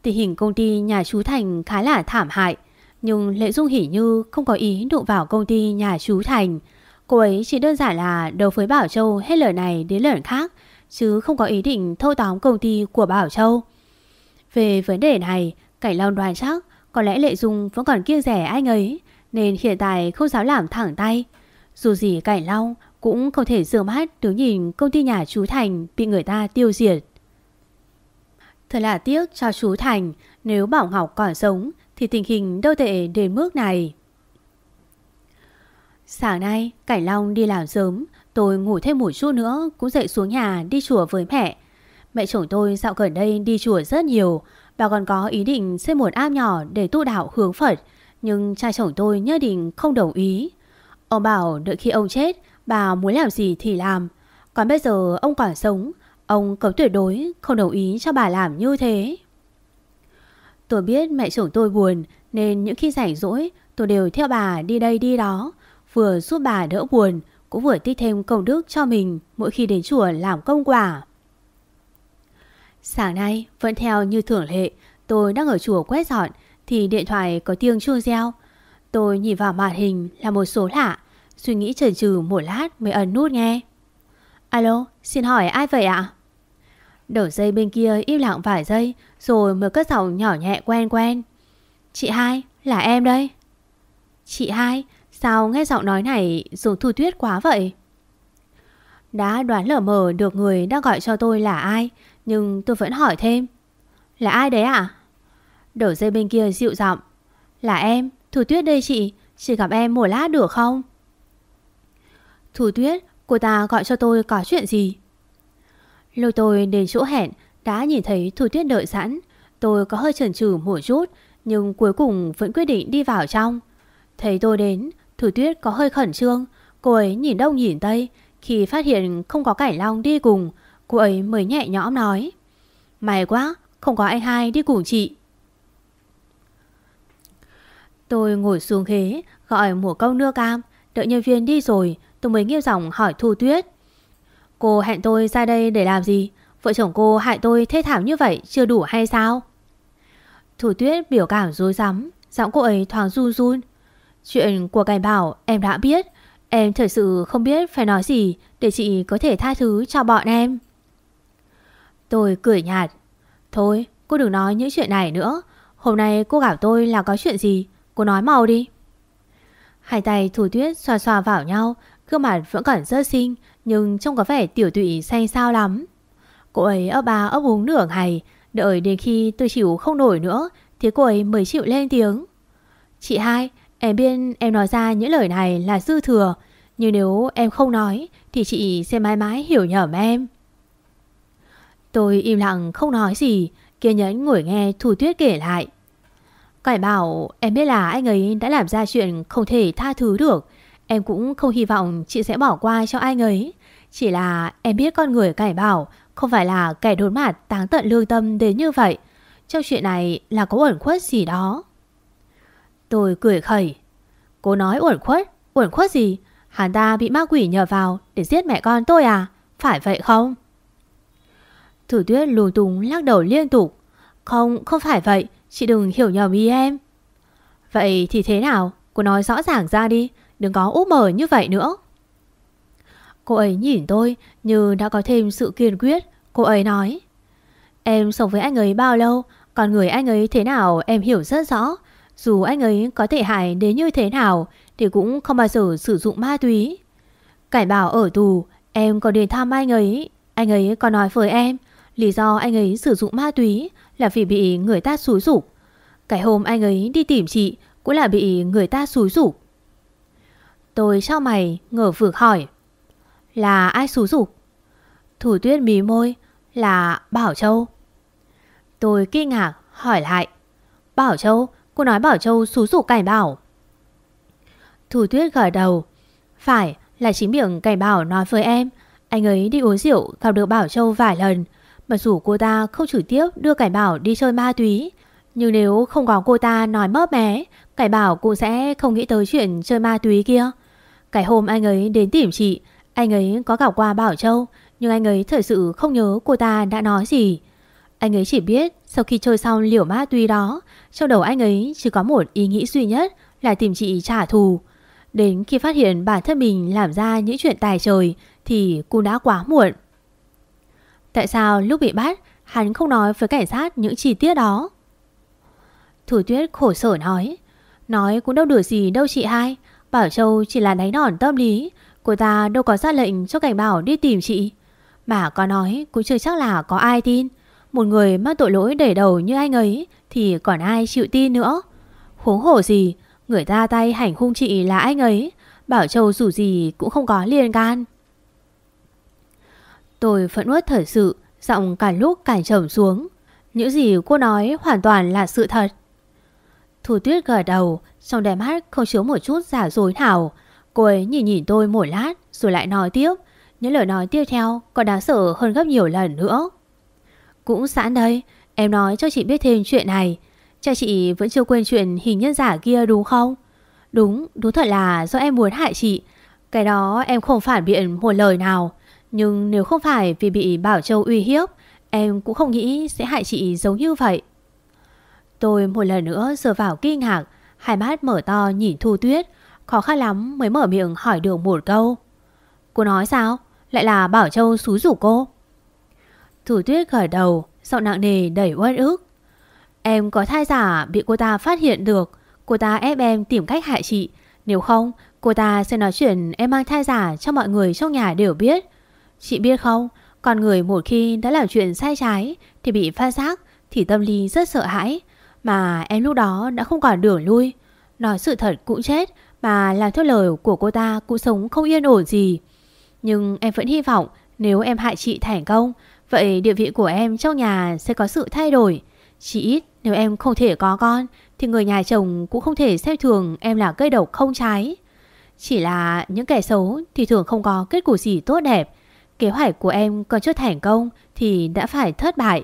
Tình hình công ty nhà chú Thành khá là thảm hại, Nhưng Lệ Dung hỉ như không có ý đụng vào công ty nhà chú Thành. Cô ấy chỉ đơn giản là đối với Bảo Châu hết lời này đến lời khác Chứ không có ý định thâu tóm công ty của Bảo Châu Về vấn đề này Cảnh Long đoán chắc Có lẽ Lệ Dung vẫn còn kiêng rẻ anh ấy nên hiện tại không dám làm thẳng tay. Dù gì Cảnh Long cũng không thể dựa mắt đứng nhìn công ty nhà chú Thành bị người ta tiêu diệt. Thật là tiếc cho chú Thành, nếu Bảo Ngọc còn sống thì tình hình đâu tệ đến mức này. Sáng nay, Cảnh Long đi làm sớm, tôi ngủ thêm một chút nữa cũng dậy xuống nhà đi chùa với mẹ. Mẹ chồng tôi dạo gần đây đi chùa rất nhiều, bà còn có ý định xây một am nhỏ để tu đạo hướng Phật, nhưng cha chồng tôi nhất định không đồng ý. Ông bảo đợi khi ông chết Bà muốn làm gì thì làm. Còn bây giờ ông còn sống Ông cấm tuyệt đối không đồng ý cho bà làm như thế. Tôi biết mẹ chồng tôi buồn Nên những khi rảnh rỗi Tôi đều theo bà đi đây đi đó. Vừa giúp bà đỡ buồn Cũng vừa tích thêm công đức cho mình Mỗi khi đến chùa làm công quả Sáng nay vẫn theo như thường lệ Tôi đang ở chùa quét dọn thì điện thoại có tiếng chuông reo. Tôi nhìn vào màn hình là một số lạ, suy nghĩ chần chừ một lát mới ấn nút nghe. Alo, xin hỏi ai vậy ạ? Đầu dây bên kia im lặng vài giây rồi mới cất giọng nhỏ nhẹ quen quen. Chị hai, là em đây. Chị hai, sao nghe giọng nói này giống thu tuyết quá vậy? Đã đoán lờ mờ được người đang gọi cho tôi là ai, nhưng tôi vẫn hỏi thêm. Là ai đấy ạ? À? Đầu dây bên kia dịu giọng Là em, Thủ Tuyết đây chị chị gặp em một lát được không Thủ Tuyết Cô ta gọi cho tôi có chuyện gì Lôi tôi đến chỗ hẹn Đã nhìn thấy Thủ Tuyết đợi sẵn Tôi có hơi chần chừ một chút Nhưng cuối cùng vẫn quyết định đi vào trong Thấy tôi đến Thủ Tuyết có hơi khẩn trương. Cô ấy nhìn đông nhìn tây Khi phát hiện không có Cảnh Long đi cùng, Cô ấy mới nhẹ nhõm nói. May quá, Không có anh hai đi cùng chị. Tôi ngồi xuống ghế, Gọi một câu nước cam. Đợi nhân viên đi rồi, tôi mới nghiêm giọng hỏi Thu Tuyết. Cô hẹn tôi ra đây để làm gì? Vợ chồng cô hại tôi thê thảm như vậy Chưa đủ hay sao? Thu Tuyết biểu cảm rối rắm, Giọng cô ấy thoáng run run. Chuyện của cảnh bảo, em đã biết. Em thật sự không biết phải nói gì Để chị có thể tha thứ cho bọn em. Tôi cười nhạt. Thôi, cô đừng nói những chuyện này nữa. Hôm nay cô gặp tôi là có chuyện gì? Cô nói mau đi. Hai tay thủ tuyết xoa xoa vào nhau, Gương mặt vẫn còn rất xinh, Nhưng trông có vẻ tiểu tụy xanh sao lắm. Cô ấy ấp ba ấp uống nửa ngày, Đợi đến khi tôi chịu không nổi nữa, Thì cô ấy mới chịu lên tiếng. Chị hai Em biết em nói ra những lời này là dư thừa, Nhưng nếu em không nói Thì chị sẽ mãi mãi hiểu nhầm em. Tôi im lặng không nói gì, Kiên nhẫn ngồi nghe Thủ Tuyết kể lại. Cải bảo, em biết là anh ấy đã làm ra chuyện không thể tha thứ được. Em cũng không hy vọng chị sẽ bỏ qua cho anh ấy. Chỉ là em biết con người cải bảo Không phải là kẻ đốn mặt táng tận lương tâm đến như vậy. Trong chuyện này là có ẩn khuất gì đó. Tôi cười khẩy. Cô nói uẩn khuất Uẩn khuất gì? Hắn ta bị ma quỷ nhờ vào để giết mẹ con tôi à? Phải vậy không? Thử tuyết lùi túng lắc đầu liên tục. Không, không phải vậy. Chị đừng hiểu nhầm ý em. Vậy thì thế nào? Cô nói rõ ràng ra đi. Đừng có úp mở như vậy nữa. Cô ấy nhìn tôi như đã có thêm sự kiên quyết. Cô ấy nói Em sống với anh ấy bao lâu? Còn người anh ấy thế nào? Em hiểu rất rõ dù anh ấy có thể hại đến như thế nào Thì cũng không bao giờ sử dụng ma túy. Cải bảo ở tù, Em có đến thăm anh ấy. Anh ấy có nói với em, Lý do anh ấy sử dụng ma túy Là vì bị người ta xúi rục Cái hôm anh ấy đi tìm chị Cũng là bị người ta xúi rục Tôi cho mày, ngờ vực hỏi, Là ai xúi rục Thủ tuyết mí môi, Là Bảo Châu. Tôi kinh ngạc hỏi lại, Bảo Châu Cô nói Bảo Châu xú rủ cảnh bảo. Thủ tuyết gật đầu. Phải là chính miệng cảnh bảo nói với em. Anh ấy đi uống rượu, gặp được Bảo Châu vài lần. Mà dù cô ta không trực tiếp đưa cảnh bảo đi chơi ma túy, Nhưng nếu không có cô ta nói mớp mé, Cảnh bảo cũng sẽ không nghĩ tới chuyện chơi ma túy kia. Cái hôm anh ấy đến tìm chị, Anh ấy có gặp qua Bảo Châu, Nhưng anh ấy thật sự không nhớ cô ta đã nói gì. Anh ấy chỉ biết sau khi chơi xong liều ma túy đó, trong đầu anh ấy chỉ có một ý nghĩ duy nhất là tìm chị trả thù. Đến khi phát hiện bản thân mình làm ra những chuyện tài trời thì cũng đã quá muộn. Tại sao lúc bị bắt, hắn không nói với cảnh sát những chi tiết đó? Thủ tuyết khổ sở nói. Nói cũng đâu được gì đâu chị hai. Bảo Châu chỉ là đánh đòn tâm lý. Cô ta đâu có ra lệnh cho cảnh bảo đi tìm chị. Mà có nói cũng chưa chắc là có ai tin. Một người mắc tội lỗi để đầu như anh ấy thì còn ai chịu tin nữa. Huống hổ gì, người ta tay hành hung chị là anh ấy, Bảo Châu dù gì cũng không có liên can. Tôi phẫn uất thật sự, giọng cả lúc càng trầm xuống. Những gì cô nói hoàn toàn là sự thật. Thủ tuyết gật đầu, trong đèm mắt không chứa một chút giả dối nào. Cô ấy nhìn nhìn tôi một lát rồi lại nói tiếp. Những lời nói tiếp theo còn đáng sợ hơn gấp nhiều lần nữa. Cũng sẵn đây, Em nói cho chị biết thêm chuyện này. Cha chị vẫn chưa quên chuyện hình nhân giả kia đúng không? Đúng, đúng thật là do em muốn hại chị. Cái đó em không phản biện một lời nào. Nhưng nếu không phải vì bị Bảo Châu uy hiếp Em cũng không nghĩ sẽ hại chị giống như vậy. Tôi một lần nữa rơi vào kinh ngạc Hai mắt mở to nhìn Thu Tuyết Khó khăn lắm mới mở miệng hỏi được một câu. Cô nói sao? Lại là Bảo Châu xúi rủ cô? Thủ Tuyết khởi đầu, Giọng nặng nề đẩy uất ức. Em có thai giả bị cô ta phát hiện được, Cô ta ép em tìm cách hại chị. Nếu không, cô ta sẽ nói chuyện em mang thai giả cho mọi người trong nhà đều biết. Chị biết không, Con người một khi đã làm chuyện sai trái Thì bị phát giác Thì tâm lý rất sợ hãi. Mà em lúc đó đã không còn đường lui. Nói sự thật cũng chết, Mà làm theo lời của cô ta cũng sống không yên ổn gì. Nhưng em vẫn hy vọng Nếu em hại chị thành công Vậy địa vị của em trong nhà sẽ có sự thay đổi. Chỉ ít nếu em không thể có con, Thì người nhà chồng cũng không thể xem thường em là cây độc không trái. Chỉ là những kẻ xấu thì thường không có kết cục gì tốt đẹp. Kế hoạch của em còn chưa thành công thì đã phải thất bại.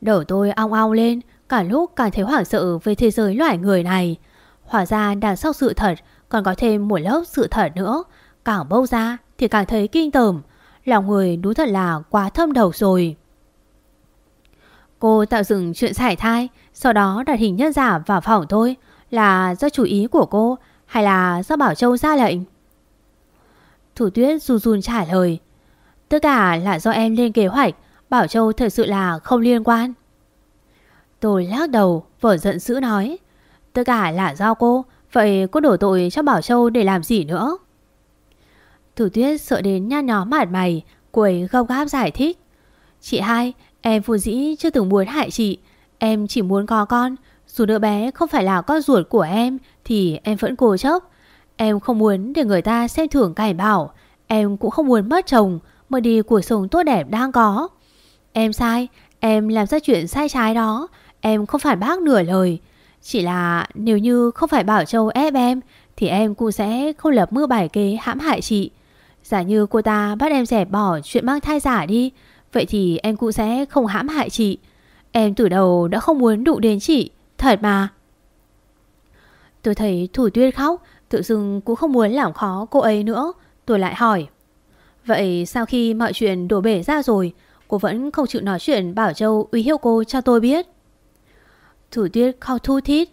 Đầu tôi ong ong lên, Cả lúc càng thấy hoảng sợ về thế giới loài người này. Hóa ra đằng sau sự thật còn có thêm một lớp sự thật nữa. Càng bâu ra thì càng thấy kinh tởm. Lòng người đúng thật là quá thâm đầu rồi. Cô tạo dựng chuyện sải thai Sau đó đặt hình nhân giả vào phòng thôi, Là do chủ ý của cô Hay là do Bảo Châu ra lệnh? Thủ tuyết run run trả lời. Tất cả là do em lên kế hoạch Bảo Châu thật sự là không liên quan. Tôi lắc đầu Vở giận dữ nói. Tất cả là do cô Vậy cô đổ tội cho Bảo Châu để làm gì nữa? Thủ tuyết sợ đến nhăn nhó mặt mày quẩy gâu gáp giải thích. Chị hai, Em phụ dĩ chưa từng muốn hại chị. Em chỉ muốn có con. Dù đứa bé không phải là con ruột của em, Thì em vẫn cố chấp. Em không muốn để người ta xem thưởng cải bảo. Em cũng không muốn mất chồng Mới đi cuộc sống tốt đẹp đang có. Em sai, Em làm ra chuyện sai trái đó. Em không phải bác nửa lời. Chỉ là nếu như không phải Bảo Châu ép em, Thì em cũng sẽ không lập mưa bài kế hãm hại chị. Giả như cô ta bắt em rẻ bỏ chuyện mang thai giả đi, Vậy thì em cũng sẽ không hãm hại chị. Em từ đầu đã không muốn đụng đến chị, Thật mà. Tôi thấy Thủ Tuyết khóc, Tự dưng cũng không muốn làm khó cô ấy nữa, Tôi lại hỏi. Vậy sau khi mọi chuyện đổ bể ra rồi, Cô vẫn không chịu nói chuyện Bảo Châu uy hiếp cô cho tôi biết. Thủ Tuyết khóc thu thít.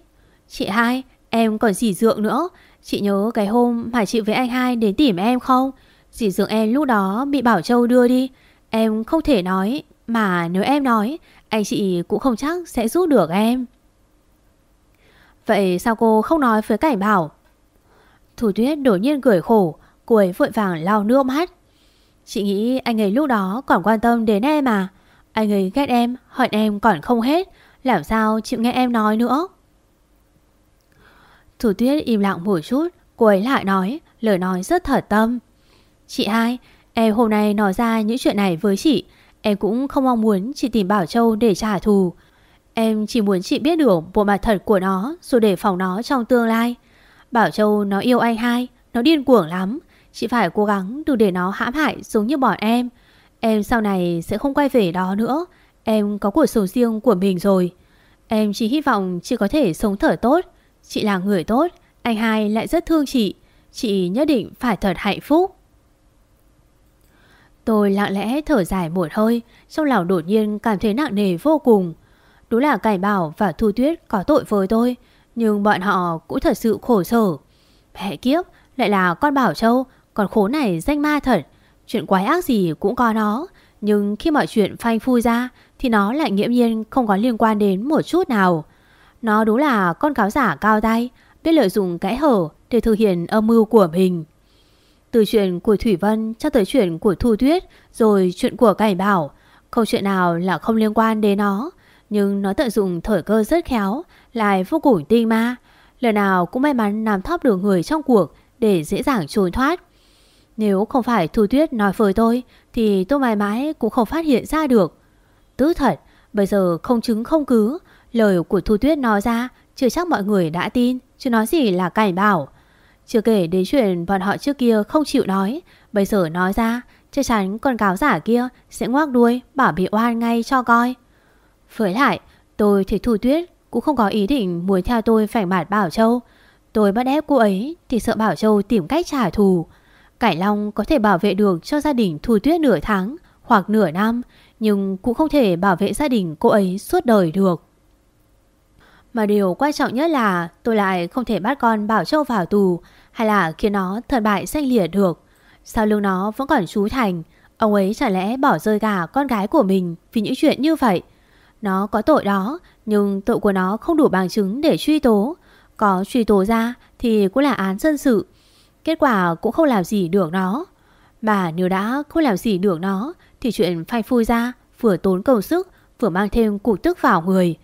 Chị hai, Em còn gì dượng nữa, Chị nhớ cái hôm mà chị với anh hai đến tìm em không? Dì Dương em lúc đó bị Bảo Châu đưa đi. Em không thể nói, Mà nếu em nói, Anh chị cũng không chắc sẽ giúp được em. Vậy sao cô không nói với cảnh bảo? Thủ tuyết đột nhiên cười khổ Cô ấy vội vàng lau nước mắt. Chị nghĩ anh ấy lúc đó còn quan tâm đến em à? Anh ấy ghét em, Hận em còn không hết, Làm sao chịu nghe em nói nữa? Thủ tuyết im lặng một chút, Cô ấy lại nói, Lời nói rất thật tâm. Chị hai, Em hôm nay nói ra những chuyện này với chị. Em cũng không mong muốn chị tìm Bảo Châu để trả thù. Em chỉ muốn chị biết được bộ mặt thật của nó Rồi để phòng nó trong tương lai. Bảo Châu nó yêu anh hai, Nó điên cuồng lắm. Chị phải cố gắng đừng để nó hãm hại giống như bọn em. Em sau này sẽ không quay về đó nữa. Em có cuộc sống riêng của mình rồi. Em chỉ hy vọng chị có thể sống thở tốt. Chị là người tốt, Anh hai lại rất thương chị. Chị nhất định phải thật hạnh phúc. Tôi lặng lẽ thở dài một hơi, Trong lòng đột nhiên cảm thấy nặng nề vô cùng. Đúng là Cảnh Bảo và Thu Tuyết có tội với tôi, Nhưng bọn họ cũng thật sự khổ sở. Mẹ kiếp, Lại là con Bảo Châu Còn khốn này danh ma thật. Chuyện quái ác gì cũng có nó, Nhưng khi mọi chuyện phanh phui ra Thì nó lại nghiễm nhiên không có liên quan đến một chút nào. Nó đúng là con cáo giả cao tay, Biết lợi dụng kẽ hở Để thực hiện âm mưu của mình từ chuyện của Thủy Vân cho tới chuyện của Thu Tuyết, Rồi chuyện của Cảnh Bảo. Câu chuyện nào là không liên quan đến nó, Nhưng nó tận dụng thời cơ rất khéo, Lại vô cùng tinh ma. Lần nào cũng may mắn nằm thóp được người trong cuộc Để dễ dàng trốn thoát. Nếu không phải Thu Tuyết nói với tôi, Thì tôi mãi mãi cũng không phát hiện ra được. Tứ thật, Bây giờ không chứng không cứ, Lời của Thu Tuyết nói ra, Chưa chắc mọi người đã tin Chứ nói gì là cảnh bảo chưa kể đến chuyện bọn họ trước kia không chịu nói, Bây giờ nói ra, Chắc chắn con cáo giả kia sẽ ngoác đuôi, Bảo bị oan ngay cho coi. Với lại, tôi thì Thu Tuyết Cũng không có ý định muốn theo tôi phảnh mặt Bảo Châu. Tôi bắt ép cô ấy Thì sợ Bảo Châu tìm cách trả thù. Cải Long có thể bảo vệ được cho gia đình Thu Tuyết nửa tháng Hoặc nửa năm, Nhưng cũng không thể bảo vệ gia đình cô ấy suốt đời được. Mà điều quan trọng nhất là tôi lại không thể bắt con Bảo Châu vào tù, hay là khiến nó thần bại danh lìa được. Sau lưng nó vẫn còn chú Thành, Ông ấy chả lẽ bỏ rơi cả con gái của mình Vì những chuyện như vậy. Nó có tội đó, Nhưng tội của nó không đủ bằng chứng để truy tố. Có truy tố ra Thì cũng là án dân sự. Kết quả cũng không làm gì được nó. Mà nếu đã không làm gì được nó, Thì chuyện phanh phui ra Vừa tốn công sức, Vừa mang thêm cục tức vào người.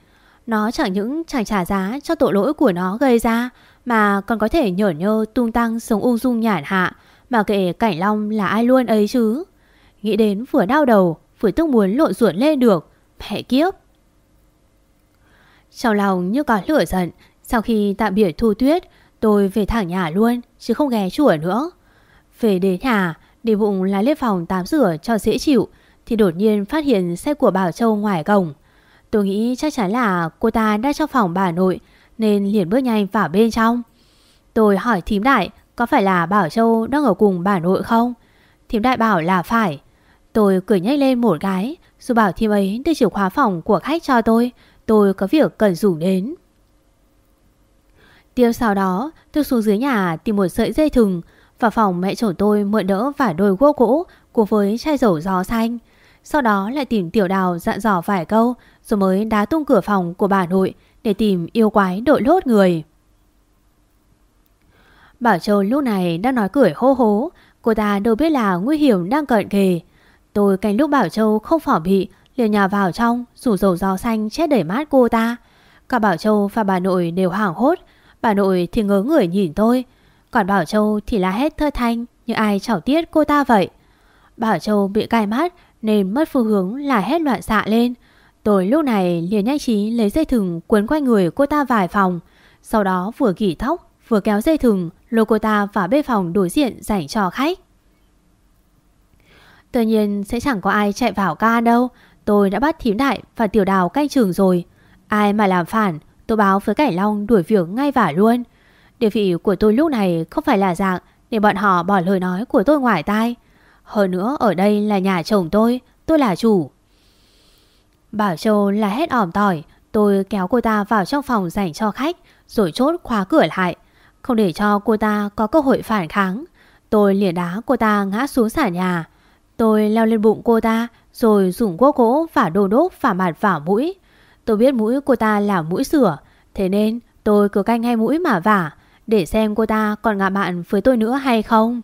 Nó chẳng những chẳng trả giá cho tội lỗi của nó gây ra, mà còn có thể nhở nhơ tung tăng sống ung dung nhản hạ, Mà kệ Cảnh Long là ai luôn ấy chứ? Nghĩ đến vừa đau đầu, Vừa tức muốn lộn ruột lên được, Mẹ kiếp! Trong lòng như có lửa giận, Sau khi tạm biệt Thu Tuyết, Tôi về thẳng nhà luôn, Chứ không ghé chùa nữa. Về đến nhà, Đi bụng lái lên phòng tắm rửa cho dễ chịu, Thì đột nhiên phát hiện xe của Bảo Châu ngoài cổng. Tôi nghĩ chắc chắn là cô ta đã trong phòng bà nội, nên liền bước nhanh vào bên trong. Tôi hỏi thím đại, có phải là Bảo Châu đang ở cùng bà nội không? Thím đại bảo là phải. Tôi cười nhếch lên một cái rồi bảo thím ấy đưa chìa khóa phòng của khách cho tôi. Tôi có việc cần dùng đến. Tiếp sau đó, tôi xuống dưới nhà tìm một sợi dây thừng, vào phòng mẹ chồng tôi mượn đỡ và đôi gỗ cũ cùng với chai dầu gió xanh. Sau đó lại tìm tiểu đào dặn dò vài câu rồi mới đá tung cửa phòng của bà nội để tìm yêu quái đội lốt người. Bảo Châu lúc này đang nói cười hô hố, cô ta đâu biết là nguy hiểm đang cận kề. Tôi canh lúc Bảo Châu không phỏ bị, liền nhà vào trong Rủ dầu gió xanh chết đẩy mát cô ta. Cả Bảo Châu và bà nội đều hoảng hốt. Bà nội thì ngớ người nhìn tôi. Còn Bảo Châu thì la hét thơ thanh Như ai chảo tiết cô ta vậy? Bảo Châu bị cay mắt nên mất phương hướng là hết loạn xạ lên. Tôi lúc này liền nhanh trí lấy dây thừng quấn quanh người cô ta vài phòng. Sau đó vừa gỉ tóc, Vừa kéo dây thừng, lôi cô ta vào bê phòng đối diện dành cho khách. Tự nhiên sẽ chẳng có ai chạy vào ca đâu. Tôi đã bắt thím đại và tiểu đào canh trường rồi. Ai mà làm phản, Tôi báo với Cảnh Long đuổi việc ngay vả luôn. Địa vị của tôi lúc này không phải là dạng Để bọn họ bỏ lời nói của tôi ngoài tai. Hơn nữa, ở đây là nhà chồng tôi Tôi là chủ. Bảo Châu là hết ỏm tỏi, Tôi kéo cô ta vào trong phòng dành cho khách, Rồi chốt khóa cửa lại. Không để cho cô ta có cơ hội phản kháng, Tôi liền đá cô ta ngã xuống sàn nhà. Tôi leo lên bụng cô ta, Rồi dùng gỗ gỗ và đồ đốt và mặt vào mũi. Tôi biết mũi cô ta là mũi sửa, Thế nên tôi cứ canh hai mũi mà vả, Để xem cô ta còn ngạ mạn với tôi nữa hay không.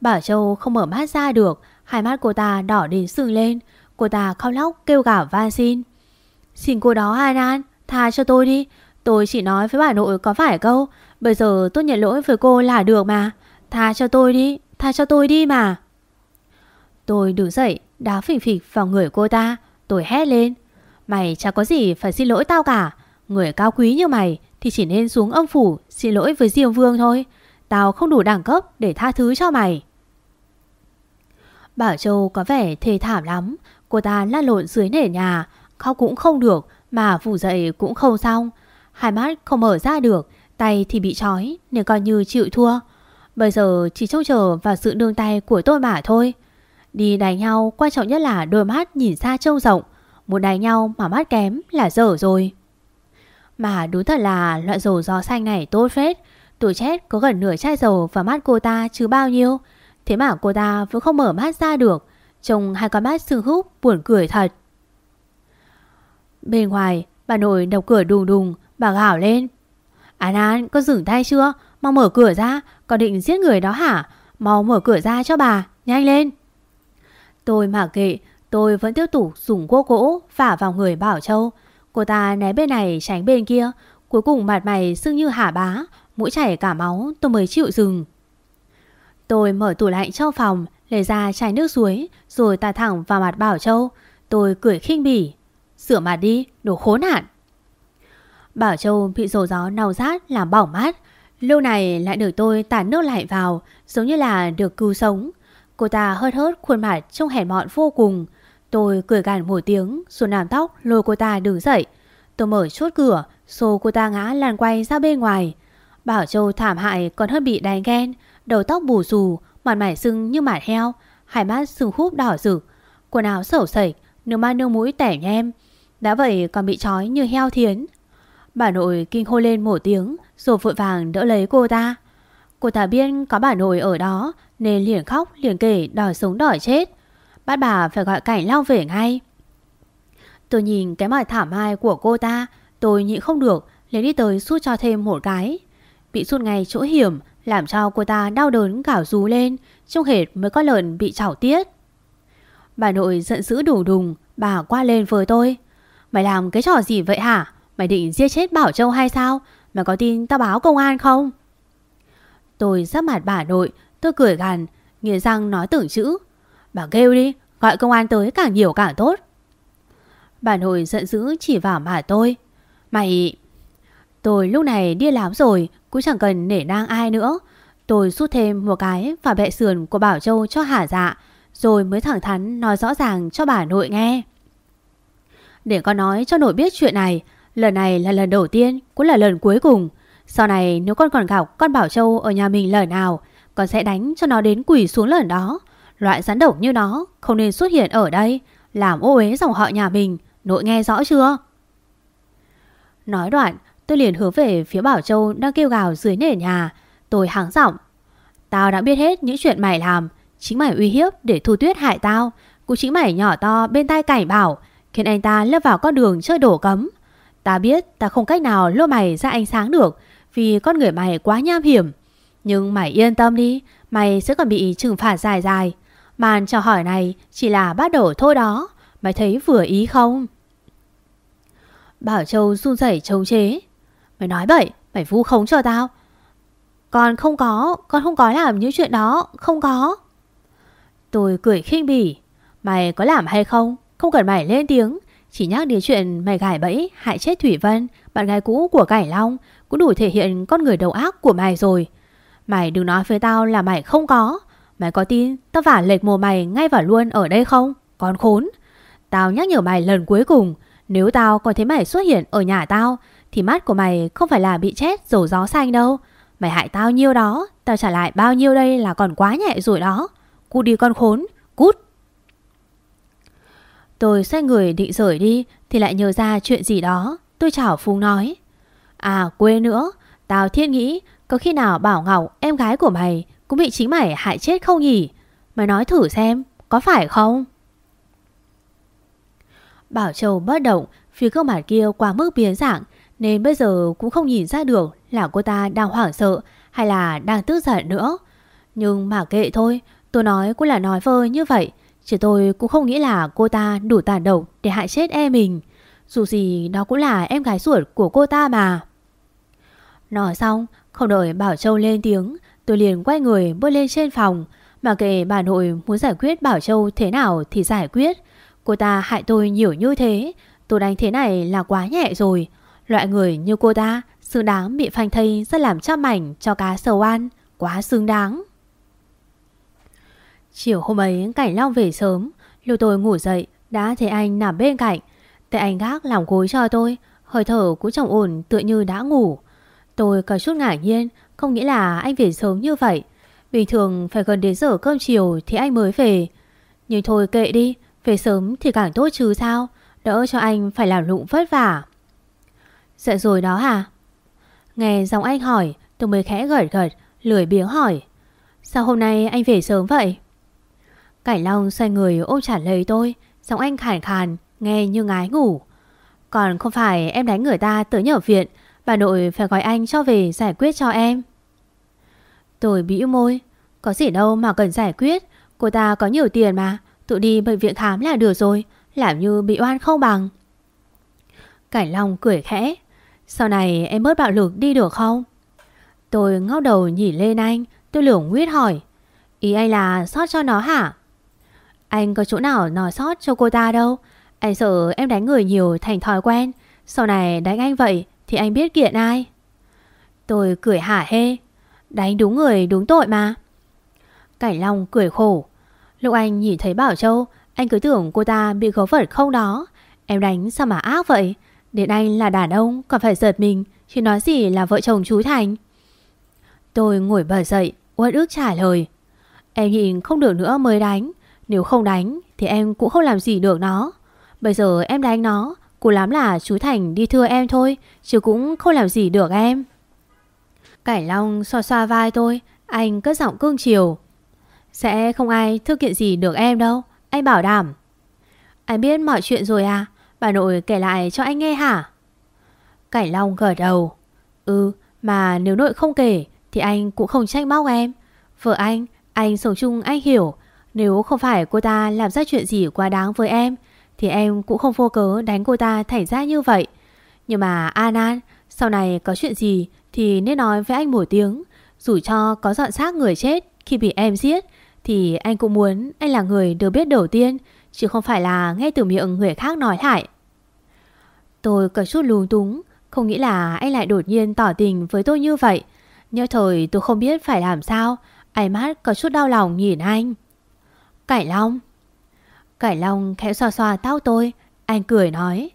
Bảo Châu không mở mắt ra được, Hai mắt cô ta đỏ đến sưng lên. Cô ta khóc lóc kêu gào van xin. Xin cô đó, An An, Tha cho tôi đi. Tôi chỉ nói với bà nội có phải câu Bây giờ tôi nhận lỗi với cô là được mà. Tha cho tôi đi, Tha cho tôi đi mà. Tôi đứng dậy, đá phỉnh phịch vào người cô ta. Tôi hét lên. Mày chả có gì phải xin lỗi tao cả. Người cao quý như mày Thì chỉ nên xuống âm phủ xin lỗi với Diêm Vương thôi. Tao không đủ đẳng cấp để tha thứ cho mày. Bảo Châu có vẻ thê thảm lắm. Cô ta lăn lộn dưới nền nhà. Khóc cũng không được, Mà phủ dậy cũng không xong. Hai mắt không mở ra được, Tay thì bị trói, Nên coi như chịu thua. Bây giờ chỉ trông chờ vào sự nương tay của tôi mà thôi. Đi đánh nhau quan trọng nhất là đôi mắt nhìn xa trông rộng. Muốn đánh nhau mà mắt kém là dở rồi. Mà đúng thật là loại dầu gió xanh này tốt phết. Tuổi chết có gần nửa chai dầu vào mắt cô ta chứ bao nhiêu. Thế mà cô ta vẫn không mở mắt ra được. Trông hai con mắt sưng húp buồn cười thật. Bên ngoài bà nội đập cửa đùng đùng Bà gào lên. An An con dừng tay chưa? Mau mở cửa ra Con định giết người đó hả? Mau mở cửa ra cho bà Nhanh lên. Tôi mà kệ Tôi vẫn tiếp tục dùng gỗ gỗ phả vào người Bảo Châu. Cô ta né bên này tránh bên kia. Cuối cùng mặt mày sưng như hả bá, mũi chảy cả máu tôi mới chịu dừng. Tôi mở tủ lạnh trong phòng, lấy ra chai nước suối, rồi tạt thẳng vào mặt Bảo Châu. Tôi cười khinh bỉ. Sửa mặt đi, đồ khốn nạn. Bảo Châu bị dầu gió nâu rát làm bỏng mắt. Lâu này lại được tôi tạt nước lại vào, giống như là được cứu sống. Cô ta hớt hớt khuôn mặt trông hèn mọn vô cùng. Tôi cười gằn một tiếng xuống làm tóc lôi cô ta đứng dậy. Tôi mở chốt cửa, xô cô ta ngã lăn quay ra bên ngoài. Bảo Châu thảm hại còn hơn bị đánh ghen, đầu tóc bù xù, mặt mày sưng như mặt heo, hai mắt sưng húp đỏ rực, quần áo sẩu sẩy, nước mắt nước mũi tẻ nhem. Đã vậy còn bị trói như heo thiến. Bà nội kinh hô lên một tiếng rồi vội vàng đỡ lấy cô ta. Cô ta biết có bà nội ở đó nên liền khóc liền kể đòi sống đòi chết. Bắt bà phải gọi cảnh lao về ngay Tôi nhìn cái mặt thảm hại của cô ta Tôi nhịn không được liền đi tới sút cho thêm một cái Bị sút ngay chỗ hiểm Làm cho cô ta đau đớn gào rú lên Trông hệt mới có lợn bị chảo tiết. Bà nội giận dữ đủ đùng Bà qua lên với tôi. Mày làm cái trò gì vậy hả? Mày định giết chết Bảo Châu hay sao? Mày có tin tao báo công an không? Tôi giáp mặt bà nội Tôi cười gằn Nghĩa răng nói tưởng chữ. Bà kêu đi, gọi công an tới càng nhiều càng tốt. Bà nội giận dữ chỉ vào mà tôi. Mày... Tôi lúc này đi láo rồi, cũng chẳng cần nể nang ai nữa. Tôi rút thêm một cái vào bẹ sườn của Bảo Châu cho hả dạ, rồi mới thẳng thắn nói rõ ràng cho bà nội nghe. Để con nói cho nội biết chuyện này, lần này là lần đầu tiên, cũng là lần cuối cùng. Sau này nếu con còn gặp con Bảo Châu ở nhà mình lời nào, con sẽ đánh cho nó đến quỷ xuống lần đó. Loại rắn độc như nó không nên xuất hiện ở đây Làm ô uế dòng họ nhà mình Nội nghe rõ chưa Nói đoạn tôi liền hướng về phía Bảo Châu đang kêu gào dưới nền nhà. Tôi hắng giọng. Tao đã biết hết những chuyện mày làm. Chính mày uy hiếp để thu tuyết hại tao. Cũng chính mày nhỏ to bên tai cảnh bảo, Khiến anh ta lấp vào con đường chơi đổ cấm. Ta biết ta không cách nào lôi mày ra ánh sáng được Vì con người mày quá nham hiểm. Nhưng mày yên tâm đi, Mày sẽ còn bị trừng phạt dài dài. Màn trò hỏi này chỉ là bắt đầu thôi đó. Mày thấy vừa ý không? Bảo Châu run rẩy chống chế. Mày nói bậy, mày vu khống cho tao. Con không có, con không có làm những chuyện đó, không có. Tôi cười khinh bỉ. Mày có làm hay không? Không cần mày lên tiếng. Chỉ nhắc đến chuyện mày gài bẫy hại chết Thủy Vân, bạn gái cũ của Cải Long, cũng đủ thể hiện con người đầu ác của mày rồi. Mày đừng nói với tao là mày không có. Mày có tin tao vả lệch mồ mày ngay vào luôn ở đây không? Con khốn. Tao nhắc nhở mày lần cuối cùng. Nếu tao còn thấy mày xuất hiện ở nhà tao, thì mắt của mày không phải là bị chết rổ gió xanh đâu. Mày hại tao nhiêu đó, tao trả lại bao nhiêu đây là còn quá nhẹ rồi đó. Cút đi con khốn, cút. Tôi xoay người định rời đi thì lại nhớ ra chuyện gì đó. Tôi chảo phung nói. À quên nữa, tao thiên nghĩ có khi nào Bảo Ngọc em gái của mày cũng bị chính mày hại chết không nhỉ? Mày nói thử xem, có phải không? Bảo Châu bất động, phía gương mặt kia quá mức biến dạng nên bây giờ cũng không nhìn ra được là cô ta đang hoảng sợ hay là đang tức giận nữa. Nhưng mà kệ thôi, tôi nói cũng là nói vơi như vậy. Chỉ tôi cũng không nghĩ là cô ta đủ tàn độc để hại chết em mình. Dù gì đó cũng là em gái ruột của cô ta mà. Nói xong, không đợi Bảo Châu lên tiếng, tôi liền quay người bước lên trên phòng. Mà kệ bà nội muốn giải quyết Bảo Châu thế nào thì giải quyết. Cô ta hại tôi nhiều như thế, tôi đánh thế này là quá nhẹ rồi. Loại người như cô ta xứng đáng bị phanh thây rất làm trăm mảnh cho cá sầu ăn, quá xứng đáng. Chiều hôm ấy Cảnh Long về sớm, lúc tôi ngủ dậy đã thấy anh nằm bên cạnh. Tại anh gác làm gối cho tôi, hơi thở cũng chẳng ổn tựa như đã ngủ. Tôi có chút ngạc nhiên, không nghĩ là anh về sớm như vậy. Bình thường phải gần đến giờ cơm chiều thì anh mới về. Nhưng thôi kệ đi, về sớm thì càng tốt chứ sao, đỡ cho anh phải làm lụng vất vả. Dậy rồi đó hả? Nghe giọng anh hỏi, tôi mới khẽ gật gật, lười biếng hỏi. Sao hôm nay anh về sớm vậy? Cảnh Long xoay người ôm trả lời tôi, giọng anh khàn khàn, nghe như ngái ngủ. Còn không phải em đánh người ta tới nhở viện, bà nội phải gọi anh cho về giải quyết cho em. Tôi bĩu môi, có gì đâu mà cần giải quyết, cô ta có nhiều tiền mà, tự đi bệnh viện khám là được rồi, làm như bị oan không bằng. Cảnh Long cười khẽ, sau này em bớt bạo lực đi được không? Tôi ngóc đầu nhìn lên anh, tôi lưỡng nguyết hỏi, ý anh là sót cho nó hả? Anh có chỗ nào nói sót cho cô ta đâu. Anh sợ em đánh người nhiều thành thói quen. Sau này đánh anh vậy Thì anh biết kiện ai. Tôi cười hả hê. Đánh đúng người đúng tội mà. Cảnh Long cười khổ. Lúc anh nhìn thấy Bảo Châu Anh cứ tưởng cô ta bị gấu vật không đó. Em đánh sao mà ác vậy? Đến anh là đàn ông, còn phải giật mình Chứ nói gì là vợ chồng chú Thành. Tôi ngồi bờ dậy, Uất ước trả lời. Em nhìn không được nữa mới đánh. Nếu không đánh thì em cũng không làm gì được nó. Bây giờ em đánh nó, Cũng lắm là chú Thành đi thưa em thôi, Chứ cũng không làm gì được em. Cải Long xoa xoa vai tôi, Anh cất giọng cương chiều. Sẽ không ai thư kiện gì được em đâu, Anh bảo đảm. Anh biết mọi chuyện rồi à? Bà nội kể lại cho anh nghe hả? Cảnh Long gật đầu. Ừ mà nếu nội không kể Thì anh cũng không trách móc em. Vợ anh, anh sống chung anh hiểu. Nếu không phải cô ta làm ra chuyện gì quá đáng với em Thì em cũng không vô cớ đánh cô ta thảy ra như vậy. Nhưng mà Anan Sau này có chuyện gì Thì nên nói với anh một tiếng. Dù cho có dọn xác người chết Khi bị em giết Thì anh cũng muốn anh là người được biết đầu tiên Chứ không phải là nghe từ miệng người khác nói lại Tôi có chút lúng túng, Không nghĩ là anh lại đột nhiên tỏ tình với tôi như vậy. Nhớ thời tôi không biết phải làm sao, Ánh mắt có chút đau lòng nhìn anh. Cải Long. Cải Long khẽ xoa xoa tóc tôi, Anh cười nói.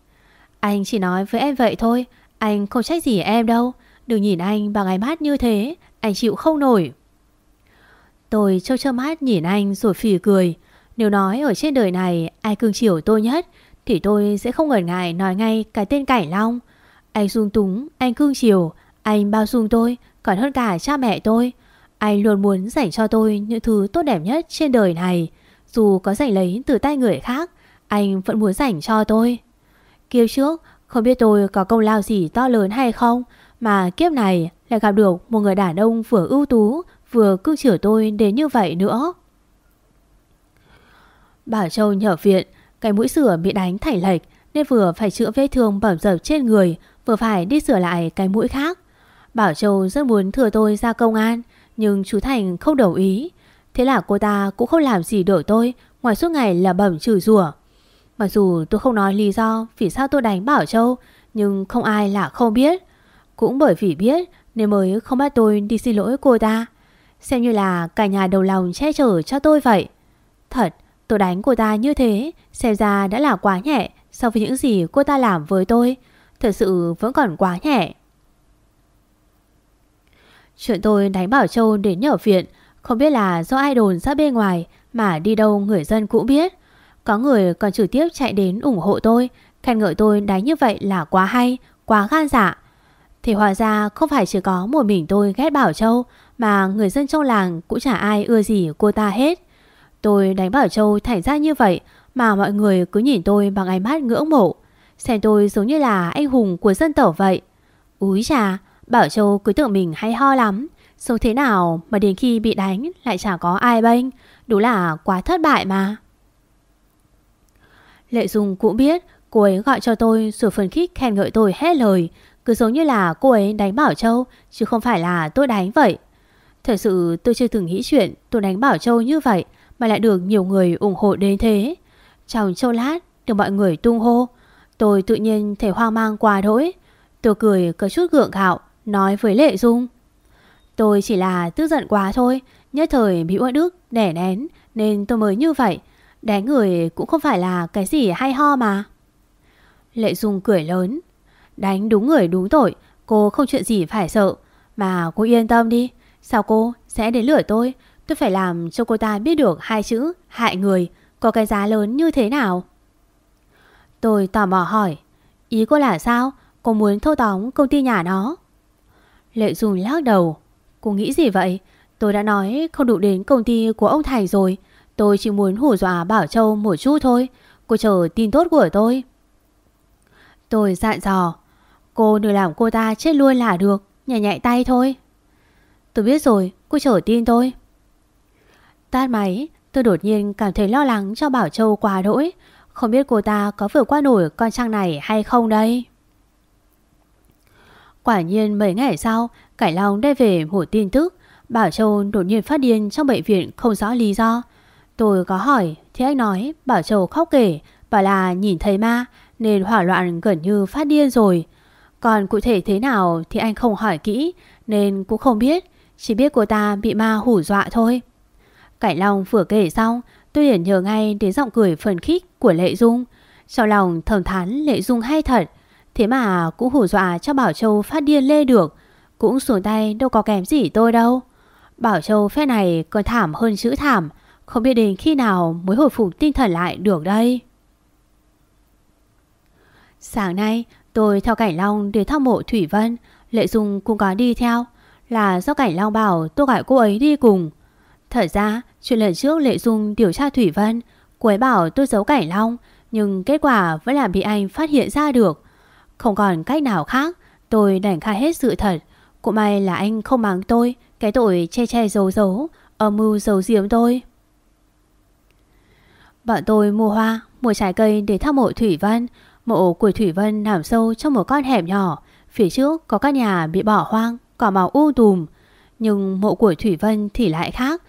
Anh chỉ nói với em vậy thôi, Anh không trách gì em đâu. Đừng nhìn anh bằng ánh mắt như thế, Anh chịu không nổi. Tôi trâu trơ mắt nhìn anh rồi phì cười. Nếu nói ở trên đời này Ai cưng chiều tôi nhất, Thì tôi sẽ không ngần ngại nói ngay cái tên Cải Long. Anh dung túng, Anh cưng chiều, Anh bao dung tôi, Còn hơn cả cha mẹ tôi. Anh luôn muốn dành cho tôi những thứ tốt đẹp nhất trên đời này. Dù có giành lấy từ tay người khác, Anh vẫn muốn dành cho tôi. Kiếp trước, không biết tôi có công lao gì to lớn hay không, Mà kiếp này lại gặp được một người đàn ông vừa ưu tú, Vừa cưng chiều tôi đến như vậy nữa. Bảo Châu nhở viện Cái mũi sửa bị đánh thảy lệch nên vừa phải chữa vết thương bẩm dập trên người, vừa phải đi sửa lại cái mũi khác. Bảo Châu rất muốn thừa tôi ra công an, nhưng chú Thành không đồng ý. Thế là cô ta cũng không làm gì đổi tôi, ngoài suốt ngày là bẩm chửi rủa. Mặc dù tôi không nói lý do vì sao tôi đánh Bảo Châu, nhưng không ai là không biết. Cũng bởi vì biết nên mới không bắt tôi đi xin lỗi cô ta. Xem như là cả nhà đầu lòng che chở cho tôi vậy. Thật, tôi đánh cô ta như thế, xem ra đã là quá nhẹ so với những gì cô ta làm với tôi. Thật sự vẫn còn quá nhẹ. Chuyện tôi đánh Bảo Châu đến nhở viện, không biết là do ai đồn ra bên ngoài mà đi đâu người dân cũng biết. Có người còn trực tiếp chạy đến ủng hộ tôi, khen ngợi tôi đánh như vậy là quá hay, quá gan dạ. Thì hóa ra không phải chỉ có một mình tôi ghét Bảo Châu mà người dân trong làng cũng chả ai ưa gì cô ta hết. Tôi đánh Bảo Châu thành ra như vậy mà mọi người cứ nhìn tôi bằng ánh mắt ngưỡng mộ. Xem tôi giống như là anh hùng của dân tộc vậy. Úi chà, Bảo Châu cứ tưởng mình hay ho lắm. Sống thế nào mà đến khi bị đánh lại chả có ai bênh. Đúng là quá thất bại mà. Lệ Dung cũng biết cô ấy gọi cho tôi rồi phần khích khen ngợi tôi hết lời. Cứ giống như là cô ấy đánh Bảo Châu chứ không phải là tôi đánh vậy. Thật sự tôi chưa từng nghĩ chuyện tôi đánh Bảo Châu như vậy mà lại được nhiều người ủng hộ đến thế. Trong châu lát được mọi người tung hô. Tôi tự nhiên thể hoang mang quá đỗi. Tôi cười có chút gượng gạo nói với Lệ Dung. Tôi chỉ là tức giận quá thôi. Nhất thời bị uất đức đẻ nén nên tôi mới như vậy. Đánh người cũng không phải là cái gì hay ho mà. Lệ Dung cười lớn. Đánh đúng người đúng tội, cô không chuyện gì phải sợ. Mà cô yên tâm đi, sao cô sẽ đến lửa tôi? Tôi phải làm cho cô ta biết được hai chữ hại người có cái giá lớn như thế nào. Tôi tò mò hỏi, ý cô là sao? Cô muốn thâu tóm công ty nhà nó? Lệ Dung lắc đầu. Cô nghĩ gì vậy? Tôi đã nói không đủ đến công ty của ông Thành rồi. Tôi chỉ muốn hù dọa Bảo Châu một chút thôi. Cô chờ tin tốt của tôi. Tôi dặn dò. Cô đừng làm cô ta chết luôn là được. Nhẹ nhẹ tay thôi. Tôi biết rồi, cô chờ tin tôi. Tắt máy, tôi đột nhiên cảm thấy lo lắng cho Bảo Châu quá đỗi. Không biết cô ta có vượt qua nổi con trăng này hay không đây. Quả nhiên mấy ngày sau, Cải Long đem về một tin tức. Bảo Châu đột nhiên phát điên trong bệnh viện không rõ lý do. Tôi có hỏi thì anh nói Bảo Châu khóc kể Bảo là nhìn thấy ma Nên hỏa loạn gần như phát điên rồi Còn cụ thể thế nào thì anh không hỏi kỹ Nên cũng không biết Chỉ biết cô ta bị ma hủ dọa thôi Cải Long vừa kể xong Tôi liền nhớ ngay đến giọng cười phần khích của Lệ Dung Trong lòng thầm thán Lệ Dung hay thật, Thế mà cũng hủ dọa cho Bảo Châu phát điên lê được, Cũng xuống tay đâu có kém gì tôi đâu Bảo Châu phép này còn thảm hơn chữ thảm, không biết đến khi nào mới hồi phục tinh thần lại được đây. Sáng nay, tôi theo Cảnh Long đến thăm mộ Thủy Vân. Lệ Dung cũng có đi theo. Là do Cảnh Long bảo tôi gọi cô ấy đi cùng. Thật ra chuyện lần trước Lệ Dung điều tra Thủy Vân. Cô ấy bảo tôi giấu Cảnh Long. Nhưng kết quả vẫn là bị anh phát hiện ra được. Không còn cách nào khác. Tôi đành khai hết sự thật. Cũng may là anh không mắng tôi cái tội che che giấu giấu, âm mưu giấu giếm tôi. Bọn tôi mua hoa, mua trái cây để thăm mộ Thủy Vân. Mộ của Thủy Vân nằm sâu trong một con hẻm nhỏ. Phía trước có các nhà bị bỏ hoang, cỏ màu u tùm. Nhưng mộ của Thủy Vân thì lại khác.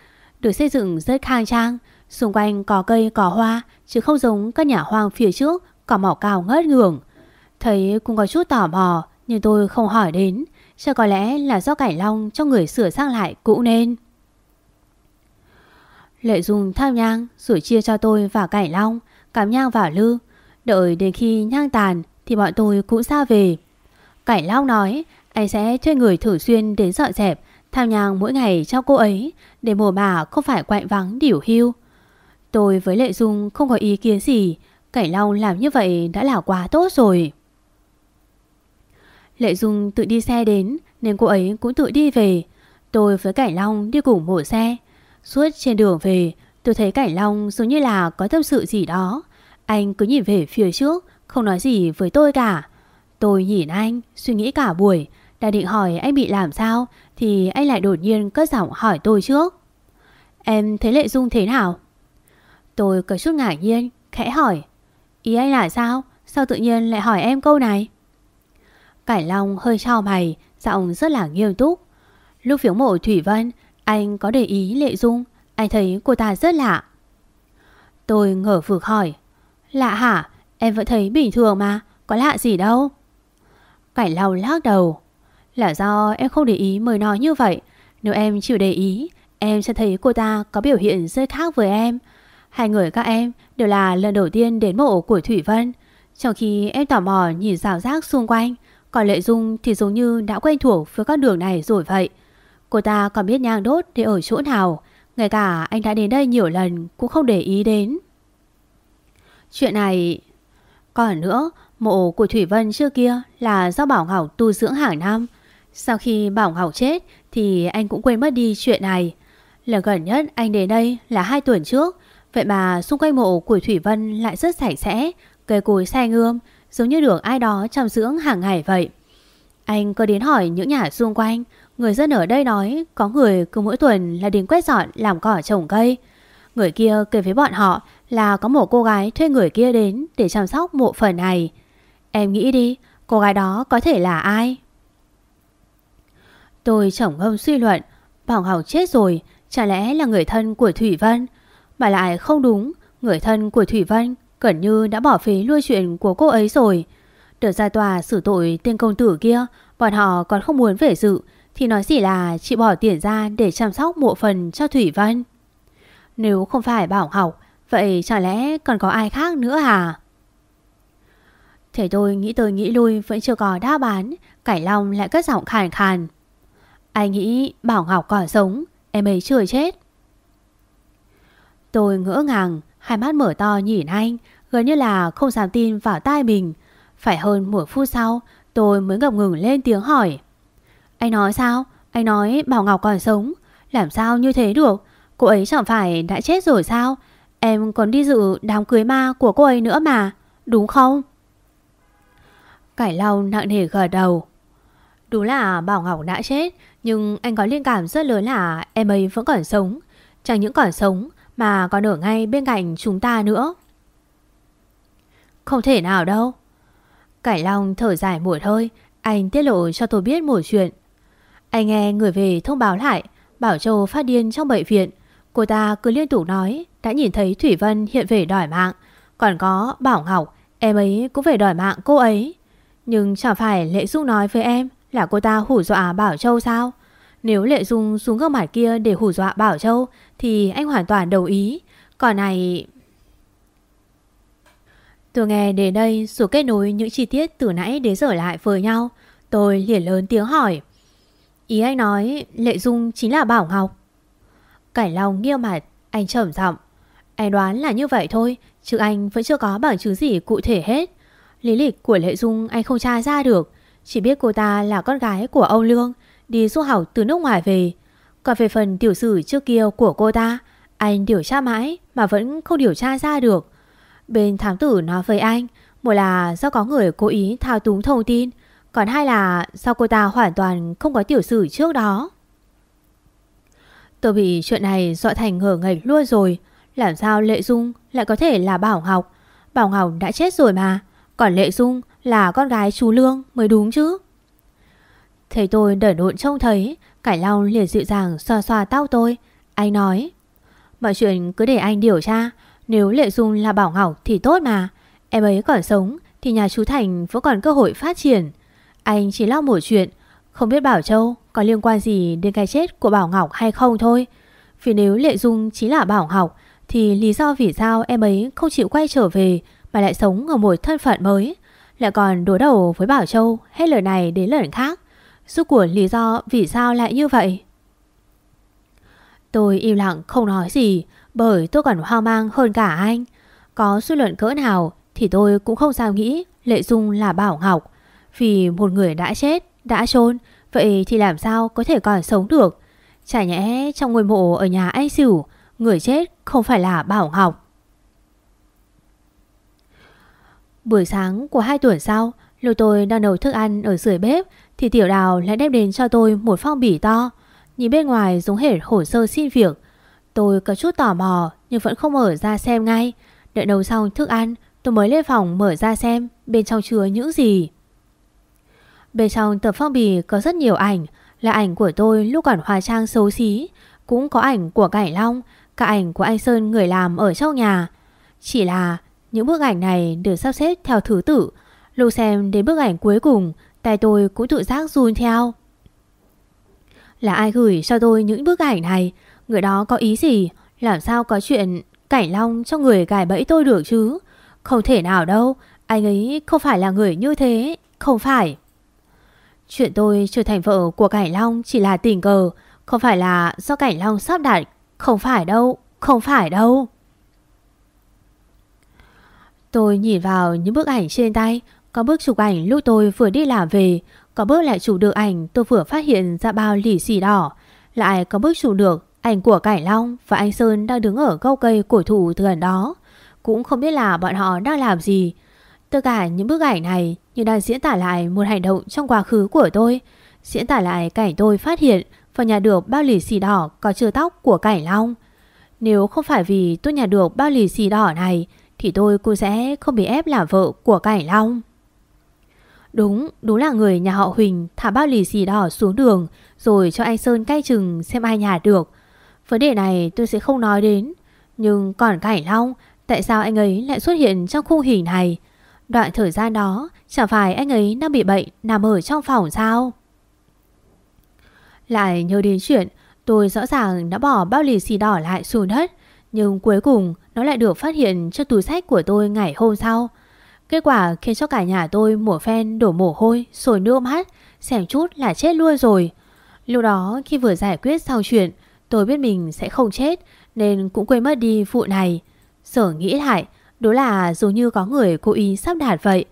Được xây dựng rất khang trang. Xung quanh có cây có hoa, chứ không giống các nhà hoang phía trước, cỏ màu cao ngất ngường. Thấy cũng có chút tò mò, nhưng tôi không hỏi đến. Chắc có lẽ là do cải long cho người sửa sang lại cũng nên. Lệ dùng thao nhang rồi chia cho tôi và cải long, cắm nhang vào lư. Đợi đến khi nhang tàn thì bọn tôi cũng ra về. Cải long nói anh sẽ thuê người thường xuyên đến dọn dẹp, thao nhang mỗi ngày cho cô ấy để mùa bà không phải quạnh vắng điểu hưu. Tôi với Lệ Dung không có ý kiến gì, cảnh Long làm như vậy đã là quá tốt rồi. Lệ Dung tự đi xe đến nên cô ấy cũng tự đi về. Tôi với cảnh Long đi cùng một xe. Suốt trên đường về Tôi thấy Cảnh Long giống như là có tâm sự gì đó Anh cứ nhìn về phía trước Không nói gì với tôi cả Tôi nhìn anh suy nghĩ cả buổi Đã định hỏi anh bị làm sao thì anh lại đột nhiên cất giọng hỏi tôi trước Em thấy Lệ Dung thế nào Tôi có chút ngạc nhiên Khẽ hỏi Ý anh là sao? Sao tự nhiên lại hỏi em câu này? Cải Long hơi trao mày, giọng rất là nghiêm túc. Lúc phiếu mộ Thủy Vân, anh có để ý Lệ Dung, anh thấy cô ta rất lạ. Tôi ngỡ vực hỏi, lạ hả? Em vẫn thấy bình thường mà, có lạ gì đâu. Cải Long lắc đầu, là do em không để ý mới nói như vậy. Nếu em chịu để ý, em sẽ thấy cô ta có biểu hiện rơi khác với em. Hai người các em đều là lần đầu tiên đến mộ của Thủy Vân. Trong khi em tò mò nhìn rào rác xung quanh, còn Lệ Dung thì giống như đã quen thuộc với các đường này rồi vậy. Cô ta còn biết nhang đốt để ở chỗ nào, ngay cả anh đã đến đây nhiều lần cũng không để ý đến. Chuyện này... Còn nữa, mộ của Thủy Vân trước kia là do Bảo Ngọc tu dưỡng hàng năm. Sau khi Bảo Ngọc chết thì anh cũng quên mất đi chuyện này. Lần gần nhất anh đến đây là hai tuần trước, vậy mà xung quanh mộ của Thủy Vân lại rất sạch sẽ, cây cối xanh ươm, giống như được ai đó chăm dưỡng hàng ngày vậy. Anh có đến hỏi những nhà xung quanh, người dân ở đây nói có người cứ mỗi tuần là đến quét dọn làm cỏ trồng cây. Người kia kể với bọn họ là có một cô gái thuê người kia đến để chăm sóc mộ phần này. Em nghĩ đi, cô gái đó có thể là ai? Tôi chổng ngâm suy luận, Bảo Ngọc chết rồi, chả lẽ là người thân của Thủy Vân? Mà lại không đúng, người thân của Thủy Vân gần như đã bỏ phí lui chuyện của cô ấy rồi. Được ra tòa xử tội tên công tử kia, bọn họ còn không muốn về dự, thì nói gì là chị bỏ tiền ra để chăm sóc mộ phần cho Thủy Vân. Nếu không phải Bảo Ngọc, vậy chả lẽ còn có ai khác nữa à Thế tôi nghĩ tôi nghĩ lui vẫn chưa có đáp án, Cải Long lại cất giọng khàn khàn. Anh nghĩ Bảo Ngọc còn sống, em ấy chưa chết. Tôi ngỡ ngàng, hai mắt mở to nhìn anh, gần như là không dám tin vào tai mình. Phải hơn một phút sau, tôi mới ngập ngừng lên tiếng hỏi. Anh nói sao? Anh nói Bảo Ngọc còn sống. Làm sao như thế được? Cô ấy chẳng phải đã chết rồi sao? Em còn đi dự đám cưới ma của cô ấy nữa mà. Đúng không? Cải lau nặng nề gật đầu. Đúng là Bảo Ngọc đã chết, nhưng anh có liên cảm rất lớn là em ấy vẫn còn sống. Chẳng những còn sống mà còn ở ngay bên cạnh chúng ta nữa. Không thể nào đâu. Cải Long thở dài một hơi, anh tiết lộ cho tôi biết một chuyện. Anh nghe người về thông báo lại, Bảo Châu phát điên trong bệnh viện. Cô ta cứ liên tục nói đã nhìn thấy Thủy Vân hiện về đòi mạng. Còn có Bảo Ngọc, em ấy cũng về đòi mạng cô ấy. Nhưng chẳng phải Lệ Dung nói với em là cô ta hủ dọa Bảo Châu sao? Nếu Lệ Dung xuống gương mặt kia để hủ dọa Bảo Châu thì anh hoàn toàn đồng ý. Còn này... Tôi nghe đến đây rồi kết nối những chi tiết từ nãy đến giờ lại với nhau. Tôi liền lớn tiếng hỏi. Ý anh nói Lệ Dung chính là Bảo Ngọc. Cải Long nghiêng mặt, anh trầm giọng. Anh đoán là như vậy thôi, chứ anh vẫn chưa có bằng chứng gì cụ thể hết. Lý lịch của Lệ Dung anh không tra ra được. Chỉ biết cô ta là con gái của Âu Lương, đi du học từ nước ngoài về. Còn về phần tiểu sử trước kia của cô ta, anh điều tra mãi mà vẫn không điều tra ra được. Bên thám tử nói với anh, một là do có người cố ý thao túng thông tin, còn hai là do cô ta hoàn toàn không có tiểu sử trước đó. Tôi bị chuyện này dọa thành ngờ ngạch luôn rồi. Làm sao Lệ Dung lại có thể là Bảo Ngọc? Bảo Ngọc đã chết rồi mà. Còn Lệ Dung là con gái chú Lương mới đúng chứ. Thầy tôi đỡ độn trông thấy, Cải Long liền dịu dàng xoa xoa tóc tôi. Anh nói, mọi chuyện cứ để anh điều tra. Nếu Lệ Dung là Bảo Ngọc thì tốt mà. Em ấy còn sống thì nhà chú Thành vẫn còn cơ hội phát triển. Anh chỉ lo một chuyện, không biết Bảo Châu có liên quan gì đến cái chết của Bảo Ngọc hay không thôi. Vì nếu Lệ Dung chính là Bảo Ngọc thì lý do vì sao em ấy không chịu quay trở về mà lại sống ở một thân phận mới. Lại còn đối đầu với Bảo Châu hết lời này đến lời khác. Suốt của lý do vì sao lại như vậy? Tôi im lặng không nói gì bởi tôi còn hoang mang hơn cả anh. Có suy luận cỡ nào thì tôi cũng không sao nghĩ Lệ Dung là Bảo Ngọc. Vì một người đã chết, đã chôn vậy thì làm sao có thể còn sống được? Chả nhẽ trong ngôi mộ ở nhà anh Sửu, người chết không phải là Bảo Ngọc. Buổi sáng của hai tuổi sau, lúc tôi đang nấu thức ăn ở sưởi bếp thì Tiểu Đào lại đem đến cho tôi một phong bì to. Nhìn bên ngoài giống hệt hồ sơ xin việc. Tôi có chút tò mò nhưng vẫn không mở ra xem ngay. Đợi nấu xong thức ăn, Tôi mới lên phòng mở ra xem bên trong chứa những gì. Bên trong tập phong bì có rất nhiều ảnh là ảnh của tôi lúc còn hóa trang xấu xí. Cũng có ảnh của Cải Long, cả ảnh của anh Sơn người làm ở trong nhà. Chỉ là những bức ảnh này được sắp xếp theo thứ tự. Lúc xem đến bức ảnh cuối cùng, tay tôi cũng tự giác run theo. Là ai gửi cho tôi những bức ảnh này? Người đó có ý gì? Làm sao có chuyện Cảnh Long cho người gài bẫy tôi được chứ? Không thể nào đâu, anh ấy không phải là người như thế, không phải. Chuyện tôi trở thành vợ của Cảnh Long chỉ là tình cờ, không phải là do Cảnh Long sắp đặt, không phải đâu, không phải đâu. Tôi nhìn vào những bức ảnh trên tay, có bức chụp ảnh lúc tôi vừa đi làm về, có bức lại chụp được ảnh tôi vừa phát hiện ra bao lì xì đỏ, lại có bức chụp được ảnh của Cảnh Long và anh Sơn đang đứng ở gốc cây cổ thụ gần đó. Cũng không biết là bọn họ đang làm gì. Tất cả những bức ảnh này như đang diễn tả lại một hành động trong quá khứ của tôi. Diễn tả lại cảnh tôi phát hiện và nhà được bao lì xì đỏ có chứa tóc của Cảnh Long. Nếu không phải vì tôi nhà được bao lì xì đỏ này thì tôi cũng sẽ không bị ép làm vợ của Cảnh Long. Đúng, đúng là người nhà họ Huỳnh thả bao lì xì đỏ xuống đường rồi cho anh Sơn cay chừng xem ai nhà được. Vấn đề này tôi sẽ không nói đến. Nhưng còn Cảnh Long, tại sao anh ấy lại xuất hiện trong khung hình này? Đoạn thời gian đó, chẳng phải anh ấy đang bị bệnh nằm ở trong phòng sao? Lại nhớ đến chuyện tôi rõ ràng đã bỏ bao lì xì đỏ lại xuống đất. Nhưng cuối cùng nó lại được phát hiện trong túi sách của tôi ngày hôm sau. Kết quả khiến cho cả nhà tôi mổ phen đổ mồ hôi, sồi nước mắt, xem chút là chết luôn rồi. Lúc đó khi vừa giải quyết xong chuyện, tôi biết mình sẽ không chết nên cũng quên mất đi vụ này. Sở nghĩ lại, đó là dường như có người cố ý sắp đặt vậy.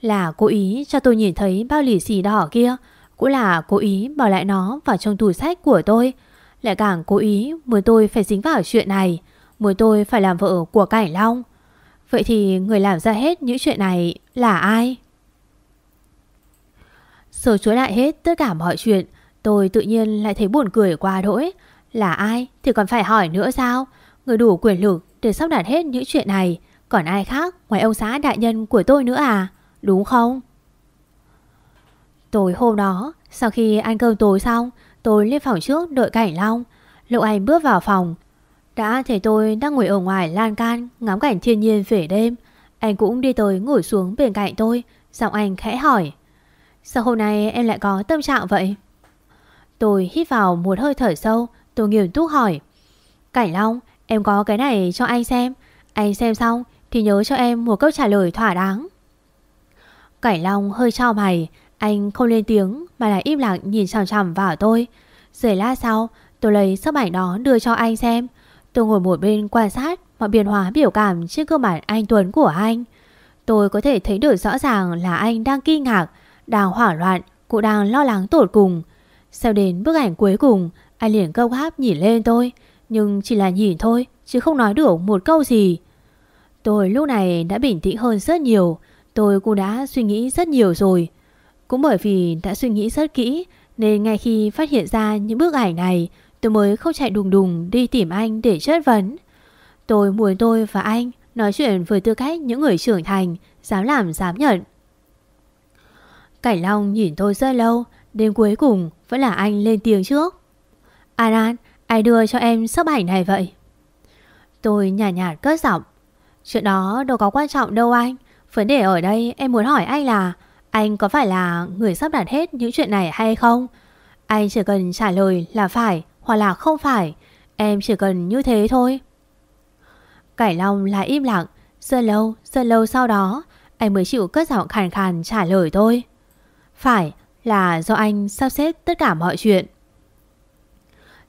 Là cố ý cho tôi nhìn thấy bao lì xì đỏ kia, cũng là cố ý bỏ lại nó vào trong tủ sách của tôi. Lại càng cố ý muốn tôi phải dính vào chuyện này, muốn tôi phải làm vợ của Cảnh Long. Vậy thì người làm ra hết những chuyện này là ai? Sở chối lại hết tất cả mọi chuyện, tôi tự nhiên lại thấy buồn cười qua đỗi. Là ai thì còn phải hỏi nữa sao? Người đủ quyền lực để sắp đặt hết những chuyện này, còn ai khác ngoài ông xã đại nhân của tôi nữa à? Đúng không? Tối hôm đó, sau khi ăn cơm tối xong, tôi lên phòng trước đợi Cảnh Long. Lúc anh bước vào phòng, đã thấy tôi đang ngồi ở ngoài lan can ngắm cảnh thiên nhiên về đêm. Anh cũng đi tới ngồi xuống bên cạnh tôi, giọng anh khẽ hỏi. Sao hôm nay em lại có tâm trạng vậy? Tôi hít vào một hơi thở sâu, tôi nghiêm túc hỏi. Cảnh Long, em có cái này cho anh xem. Anh xem xong thì nhớ cho em một câu trả lời thỏa đáng. Cảnh Long hơi trao mày, anh không lên tiếng mà lại im lặng nhìn chằm chằm vào tôi. Rồi lát sau, tôi lấy sấp ảnh đó đưa cho anh xem. Tôi ngồi một bên quan sát mọi biến hóa biểu cảm trên cơ bản anh Tuấn của anh. Tôi có thể thấy được rõ ràng là anh đang kinh ngạc, đang hoảng loạn, cũng đang lo lắng tột cùng. Sau đến bức ảnh cuối cùng, anh liền câu gáp nhìn lên tôi, nhưng chỉ là nhìn thôi, chứ không nói được một câu gì. Tôi lúc này đã bình tĩnh hơn rất nhiều, tôi cũng đã suy nghĩ rất nhiều rồi. Cũng bởi vì đã suy nghĩ rất kỹ, nên ngay khi phát hiện ra những bức ảnh này, tôi mới không chạy đùng đùng đi tìm anh để chất vấn. Tôi muốn tôi và anh nói chuyện với tư cách những người trưởng thành, dám làm dám nhận. Cảnh Long nhìn tôi rất lâu, đến cuối cùng vẫn là anh lên tiếng trước. Alan, ai đưa cho em sấp ảnh này vậy? Tôi nhạt nhạt cất giọng. Chuyện đó đâu có quan trọng đâu anh. Vấn đề ở đây em muốn hỏi anh là anh có phải là người sắp đặt hết những chuyện này hay không? Anh chỉ cần trả lời là phải hoặc là không phải. Em chỉ cần như thế thôi. Cải Long lại im lặng. Rất lâu, rất lâu sau đó, anh mới chịu cất giọng khàn khàn trả lời tôi. Phải là do anh sắp xếp tất cả mọi chuyện.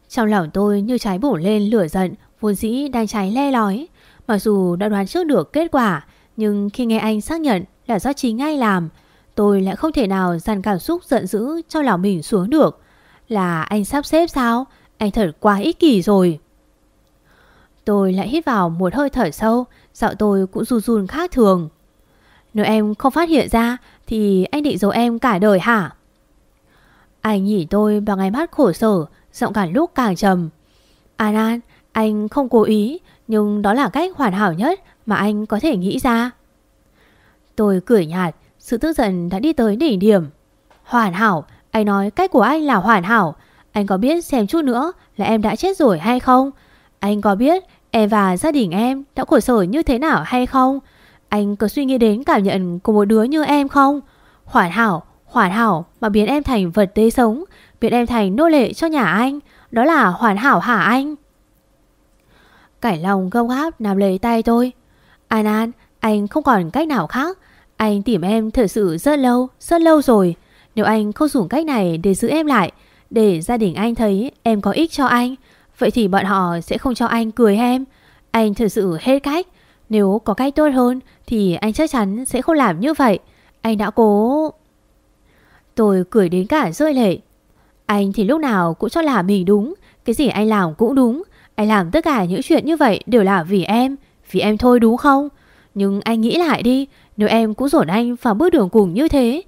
Trong lòng tôi như trái bổ lên lửa giận, vốn dĩ đang cháy le lói. Mặc dù đã đoán trước được kết quả, nhưng khi nghe anh xác nhận là do chính anh làm, tôi lại không thể nào dằn cảm xúc giận dữ cho lòng mình xuống được. Là anh sắp xếp sao? Anh thật quá ích kỷ rồi. Tôi lại hít vào một hơi thở sâu, giọng tôi cũng run run khác thường. Nếu em không phát hiện ra thì anh định giấu em cả đời hả? Anh nhìn tôi bằng ánh mắt khổ sở, giọng càng lúc càng trầm. À, Anan, anh không cố ý, nhưng đó là cách hoàn hảo nhất mà anh có thể nghĩ ra. Tôi cười nhạt, sự tức giận đã đi tới đỉnh điểm. Hoàn hảo, anh nói cách của anh là hoàn hảo. Anh có biết xem chút nữa là em đã chết rồi hay không? Anh có biết em và gia đình em đã khổ sở như thế nào hay không? Anh có suy nghĩ đến cảm nhận của một đứa như em không? Hoàn hảo, hoàn hảo mà biến em thành vật tế sống, biến em thành nô lệ cho nhà anh. Đó là hoàn hảo hả anh? Cải lòng gông gáp nắm lấy tay tôi. An An, anh không còn cách nào khác. Anh tìm em thật sự rất lâu, rất lâu rồi. Nếu anh không dùng cách này để giữ em lại, để gia đình anh thấy em có ích cho anh, vậy thì bọn họ sẽ không cho anh cười em. Anh thật sự hết cách. Nếu có cách tốt hơn thì anh chắc chắn sẽ không làm như vậy. Anh đã cố... Tôi cười đến cả rơi lệ. Anh thì lúc nào cũng cho là mình đúng. Cái gì anh làm cũng đúng. Anh làm tất cả những chuyện như vậy đều là vì em. Vì em thôi đúng không? Nhưng anh nghĩ lại đi. Nếu em cũng dồn anh vào bước đường cùng như thế.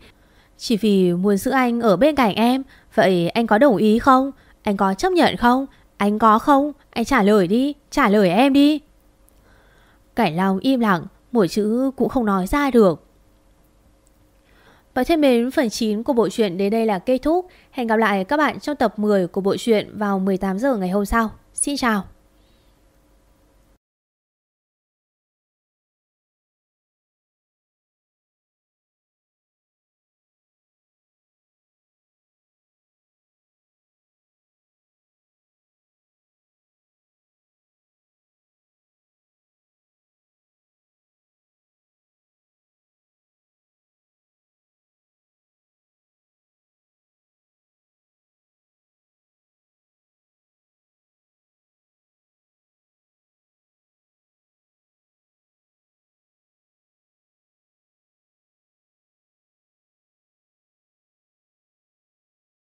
Chỉ vì muốn giữ anh ở bên cạnh em. Vậy anh có đồng ý không? Anh có chấp nhận không? Anh có không? Anh trả lời đi. Trả lời em đi. Cảnh Long im lặng. Một chữ cũng không nói ra được. Và thêm đến phần 9 của bộ truyện đến đây là kết thúc. Hẹn gặp lại các bạn trong tập 10 của bộ truyện vào 18 giờ ngày hôm sau. Xin chào!